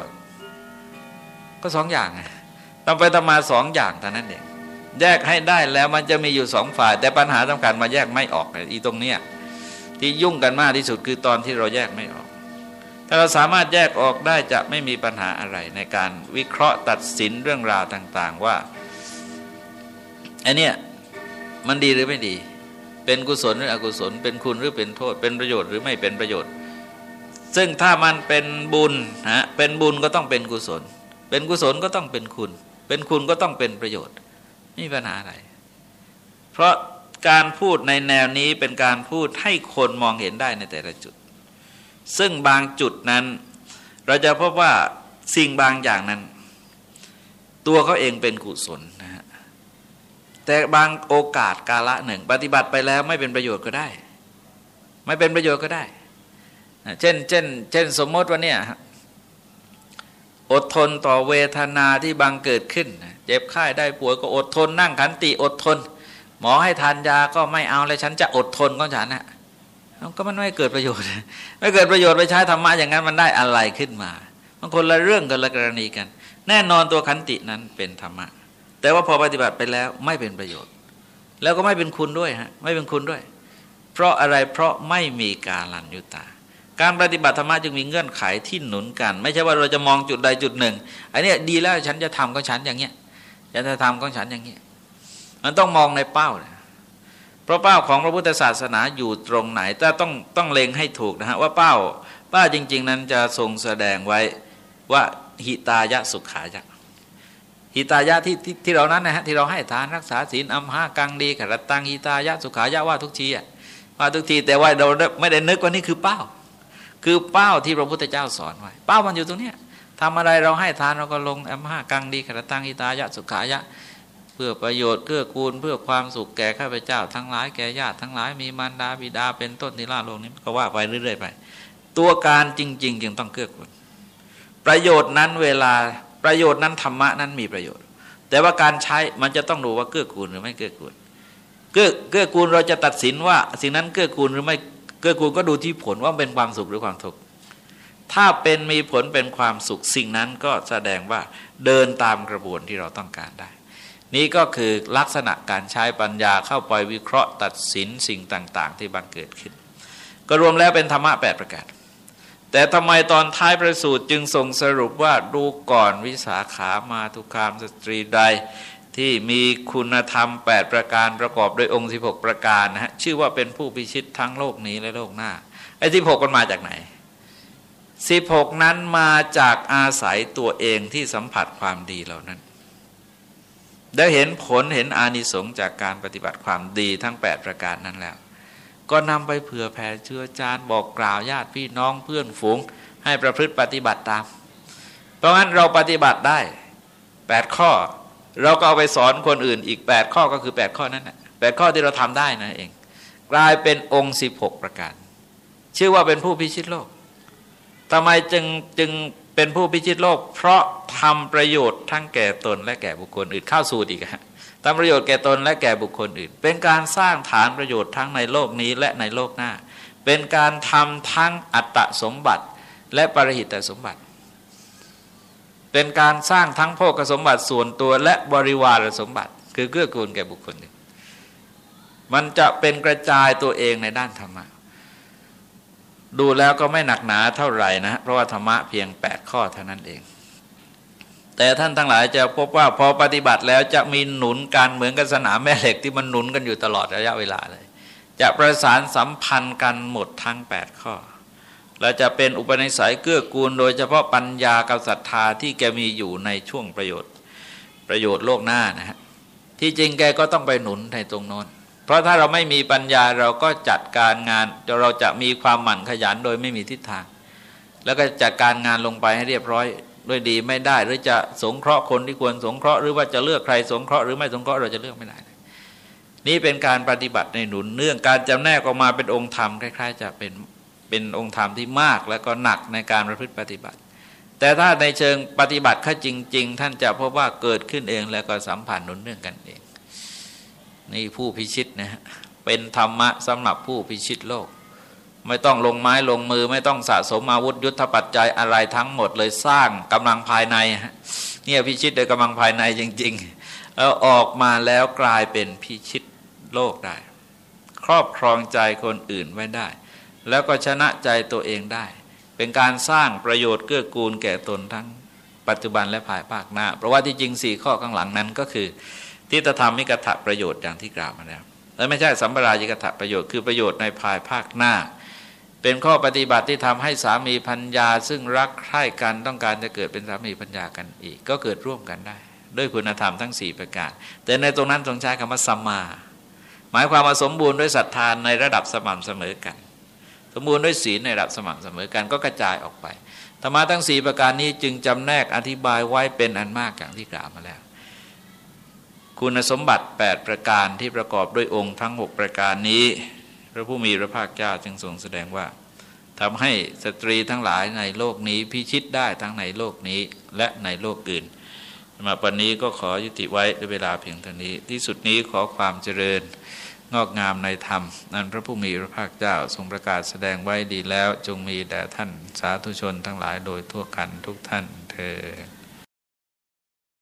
ก็สองอย่างต้ องไปทำมาสองอย่างเท่านั้นเองแยกให้ได้แล้วมันจะมีอยู่สองฝ่าย แต่ปัญหาสำคัญมาแยกไม่ออกอีตรงเนี้ยที่ยุ่งกันมากที่สุดคือตอนที่เราแยกไม่ออก ถ้าเราสามารถแยกออกได้จะไม่มีปัญหาอะไรในการวิเคราะห์ตัดสินเรื่องราวต่าง ๆ ว่าไอเนี้ยมันดีหรือไม่ดี เป็นกุศลหรืออกุศล เป็นคุณหรือเป็นโทษ เป็นประโยชน์หรือไม่เป็นประโยชน์ ซึ่งถ้ามันเป็นบุญนะเป็นบุญก็ต้องเป็นกุศล เป็นกุศลก็ต้องเป็นคุณ เป็นคุณก็ต้องเป็นประโยชน์ไม่มีปัญหาอะไร เพราะการพูดในแนวนี้เป็นการพูดให้คนมองเห็นได้ในแต่ละจุด ซึ่งบางจุดนั้น เราจะพบว่าสิ่งบางอย่างนั้น ตัวเขาเองเป็นกุศลนะฮะแต่บางโอกาสกาละหนึ่ง ปฏิบัติไปแล้วไม่เป็นประโยชน์ก็ได้ ไม่เป็นประโยชน์ก็ได้ เช่นเช่นเช่นสมมติว่าเนี่ย อดทนต่อเวทนาที่บางเกิดขึ้น เจ็บไข้ได้ป่วยก็อดทน นั่งขันติอดทน หมอให้ทานยาก็ไม่เอาเลยฉันจะอดทนก็ฉันนะก็มันไม่เกิดประโยชน์ ไม่เกิดประโยชน์ไปใช้ธรรมะอย่างนั้นมันได้อะไรขึ้นมาบางคนละเรื่องกันละกรณีกัน แน่นอนตัวขันตินั้นเป็นธรรมะ แต่ว่าพอปฏิบัติไปแล้วไม่เป็นประโยชน์ แล้วก็ไม่เป็นคุณด้วยฮะไม่เป็นคุณด้วย เพราะอะไรเพราะไม่มีการลันยุตา การปฏิบัติธรรมะจึงมีเงื่อนไขที่หนุนกัน ไม่ใช่ว่าเราจะมองจุดใดจุดหนึ่งอันนี้ดีแล้วฉันจะทำของฉันอย่างเงี้ยฉันจะทำของฉันอย่างเงี้ยมันต้องมองในเป้าเนี่ยเพราะเป้าของพระพุทธศาสนาอยู่ตรงไหนแต่ต้องต้องเล็งให้ถูกนะฮะว่าเป้าเป้าจริง ๆ นั้นจะทรงแสดงไว้ว่าหิตายะสุขายะหิตายะที่ที่ที่เรานั้นนะฮะที่เราให้ทานรักษาศีลอัมหากังดีขรัตตังหิตายะสุขายะว่าทุกทีอะว่าทุกทีแต่ว่าเราไม่ได้นึกว่านี่คือเป้า คือเป้าที่พระพุทธเจ้าสอนไว้เป้ามันอยู่ตรงเนี้ยทำอะไรเราให้ทานเราก็ลงอัมหากังดีขรตังหิตายะสุขายะ เพื่อประโยชน์เพื่อกูลเพื่อความสุขแก่ข้าพเจ้า ทั้งหลายแก่ญาติทั้งหลายมีมารดาบิดาเป็นต้นนิราโลกนี้ก็ว่าไปเรื่อยๆไป ตัวการจริง ๆ จึงต้องเกื้อกูลประโยชน์นั้นเวลาประโยชน์นั้นธรรมะนั้นมีประโยชน์ แต่ว่าการใช้มันจะต้องดูว่าเกื้อกูลหรือไม่เกื้อกูลเกื้อเกื้อกูลเราจะตัดสินว่า สิ่งนั้นเกื้อกูลหรือไม่ เกื้อกูลก็ดูที่ผลว่าเป็นความสุขหรือความทุกข์ถ้าเป็นมีผลเป็นความสุขสิ่งนั้นก็แสดงว่าเดินตามกระบวนที่เราต้องการได้ นี่ก็คือลักษณะการใช้ปัญญาเข้าไปวิเคราะห์ตัดสินสิ่งต่าง ๆ ที่บังเกิดขึ้น ก็รวมแล้วเป็นธรรมะแปดประการแต่ทำไมตอนท้ายประสูตรจึงส่งสรุปว่าดูก่อนวิสาขามาทุกขามสตรีใด ที่มีคุณธรรม 8 ประการประกอบด้วยองค์ 16 ประการนะฮะชื่อว่าเป็นผู้พิชิตทั้งโลกนี้และโลกหน้าไอ้สิบหกมันมาจากไหน16นั้นมาจากอาศัยตัวเองที่สัมผัสความดีเหล่านั้น ได้เห็นผลเห็นอานิสงส์จากการปฏิบัติความดีทั้ง 8 ประการนั้นแล้ว ก็นำไปเผื่อแผ่เชื้อจานบอกกล่าวญาติพี่น้องเพื่อนฝูง ให้ประพฤติปฏิบัติตาม เพราะงั้นเราปฏิบัติได้ 8 ข้อ เราก็เอาไปสอนคนอื่นอีก 8 ข้อก็คือ 8 ข้อนั้นแหละแข้อที่เราทำได้นั่นเอง กลายเป็นองค์ 16 ประการ ชื่อว่าเป็นผู้พิชิตโลกทำไมจึงจึงเป็นผู้พิชิตโลก เพราะทำประโยชน์ทั้งแก่ตนและแก่บุคคลอื่น เข้าสู่อีกฮะทำประโยชน์แก่ตนและแก่บุคคลอื่น เป็นการสร้างฐานประโยชน์ทั้งในโลกนี้และในโลกหน้า เป็นการทำทั้งอัตตสมบัติ และปรหิตสมบัติ เป็นการสร้างทั้งโภคสมบัติส่วนตัวและบริวารสมบัติ คือเกื้อกูลแก่บุคคลอื่นมันจะเป็นกระจายตัวเองในด้านธรรมะ ดูแล้วก็ไม่หนักหนาเท่าไหร่นะ เพราะว่าธรรมะเพียง 8 ข้อเท่านั้นเอง แต่ท่านทั้งหลายจะพบว่าพอปฏิบัติแล้วจะมีหนุนการเหมือนกับสนามแม่เหล็กที่มันหนุนกันอยู่ตลอดระยะเวลาเลย จะประสานสัมพันธ์กันหมดทั้ง 8 ข้อ และจะเป็นอุปนิสัยเกื้อกูล โดยเฉพาะปัญญากับศรัทธาที่แกมีอยู่ในช่วงประโยชน์ประโยชน์โลกหน้านะฮะที่จริงแกก็ต้องไปหนุนในตรงโน้น เพราะถ้าเราไม่มีปัญญาเราก็จัดการงานเราจะมีความหมั่นขยันโดยไม่มีทิศทาง แล้วก็จัดการงานลงไปให้เรียบร้อยด้วยดีไม่ได้ หรือจะสงเคราะห์คนที่ควรสงเคราะห์หรือว่าจะเลือกใครสงเคราะห์หรือไม่สงเคราะห์เราจะเลือกไม่ได้ นี่เป็นการปฏิบัติในหนุนเนื่องการจำแนกออกมาเป็นองค์ธรรมคล้าย ๆ จะเป็น เป็นองค์ธรรมที่มากแล้วก็หนักในการประพฤติปฏิบัติ แต่ถ้าในเชิงปฏิบัติข้าจริง ๆ ท่านจะพบว่าเกิดขึ้นเองแล้วก็สัมพันธ์หนุนเนื่องกันเอง นี่ผู้พิชิตนะฮะเป็นธรรมะสำหรับผู้พิชิตโลก ไม่ต้องลงไม้ลงมือ ไม่ต้องสะสมอาวุธยุทธปัจจัยอะไรทั้งหมดเลยสร้างกำลังภายในเนี่ยพิชิตโดยกำลังภายในจริงๆแล้วออกมาแล้วกลายเป็นพิชิตโลกได้ ครอบครองใจคนอื่นไว้ได้ แล้วก็ชนะใจตัวเองได้ เป็นการสร้างประโยชน์เกื้อกูลแก่ตนทั้งปัจจุบันและภายภาคหน้า เพราะว่าที่จริงสี่ข้อข้างหลังนั้นก็คือทิฏฐธรรมมิกถะประโยชน์อย่างที่กล่าวมาแล้วและไม่ใช่สัมปรายิกถะประโยชน์คือประโยชน์ในภายภาคหน้า เป็นข้อปฏิบัติที่ทำให้สามีพัญญา ซึ่งรักใคร่กันต้องการจะเกิดเป็นสามีพัญญากันอีก ก็เกิดร่วมกันได้ ด้วยคุณธรรมทั้ง 4 ประการ แต่ในตรงนั้นทรงใช้คำว่าสัมมา หมายความว่าสมบูรณ์ด้วยศรัทธาในระดับสม่ำเสมอกัน สมบูรณ์ด้วยศีลในระดับสม่ำเสมอกันก็กระจายออกไปธรรมะทั้ง4ประการนี้จึงจำแนกอธิบายไว้เป็นอันมากอย่างที่กล่าวมาแล้ว คุณสมบัติ 8 ประการที่ประกอบด้วยองค์ทั้ง 6 ประการนี้ พระผู้มีพระภาคเจ้าจึงทรงแสดงว่าทำให้สตรีทั้งหลายในโลกนี้พิชิตได้ทั้งในโลกนี้และในโลกอื่นมาปันนี้ก็ขอยุติไว้ด้วยเวลาเพียงเท่านี้ ที่สุดนี้ขอความเจริญ งอกงามในธรรม นั้นพระผู้มีพระภาคเจ้าทรงประกาศแสดงไว้ดีแล้วจงมีแด่ท่านสาธุชนทั้งหลายโดยทั่วกันทุกท่านเธอ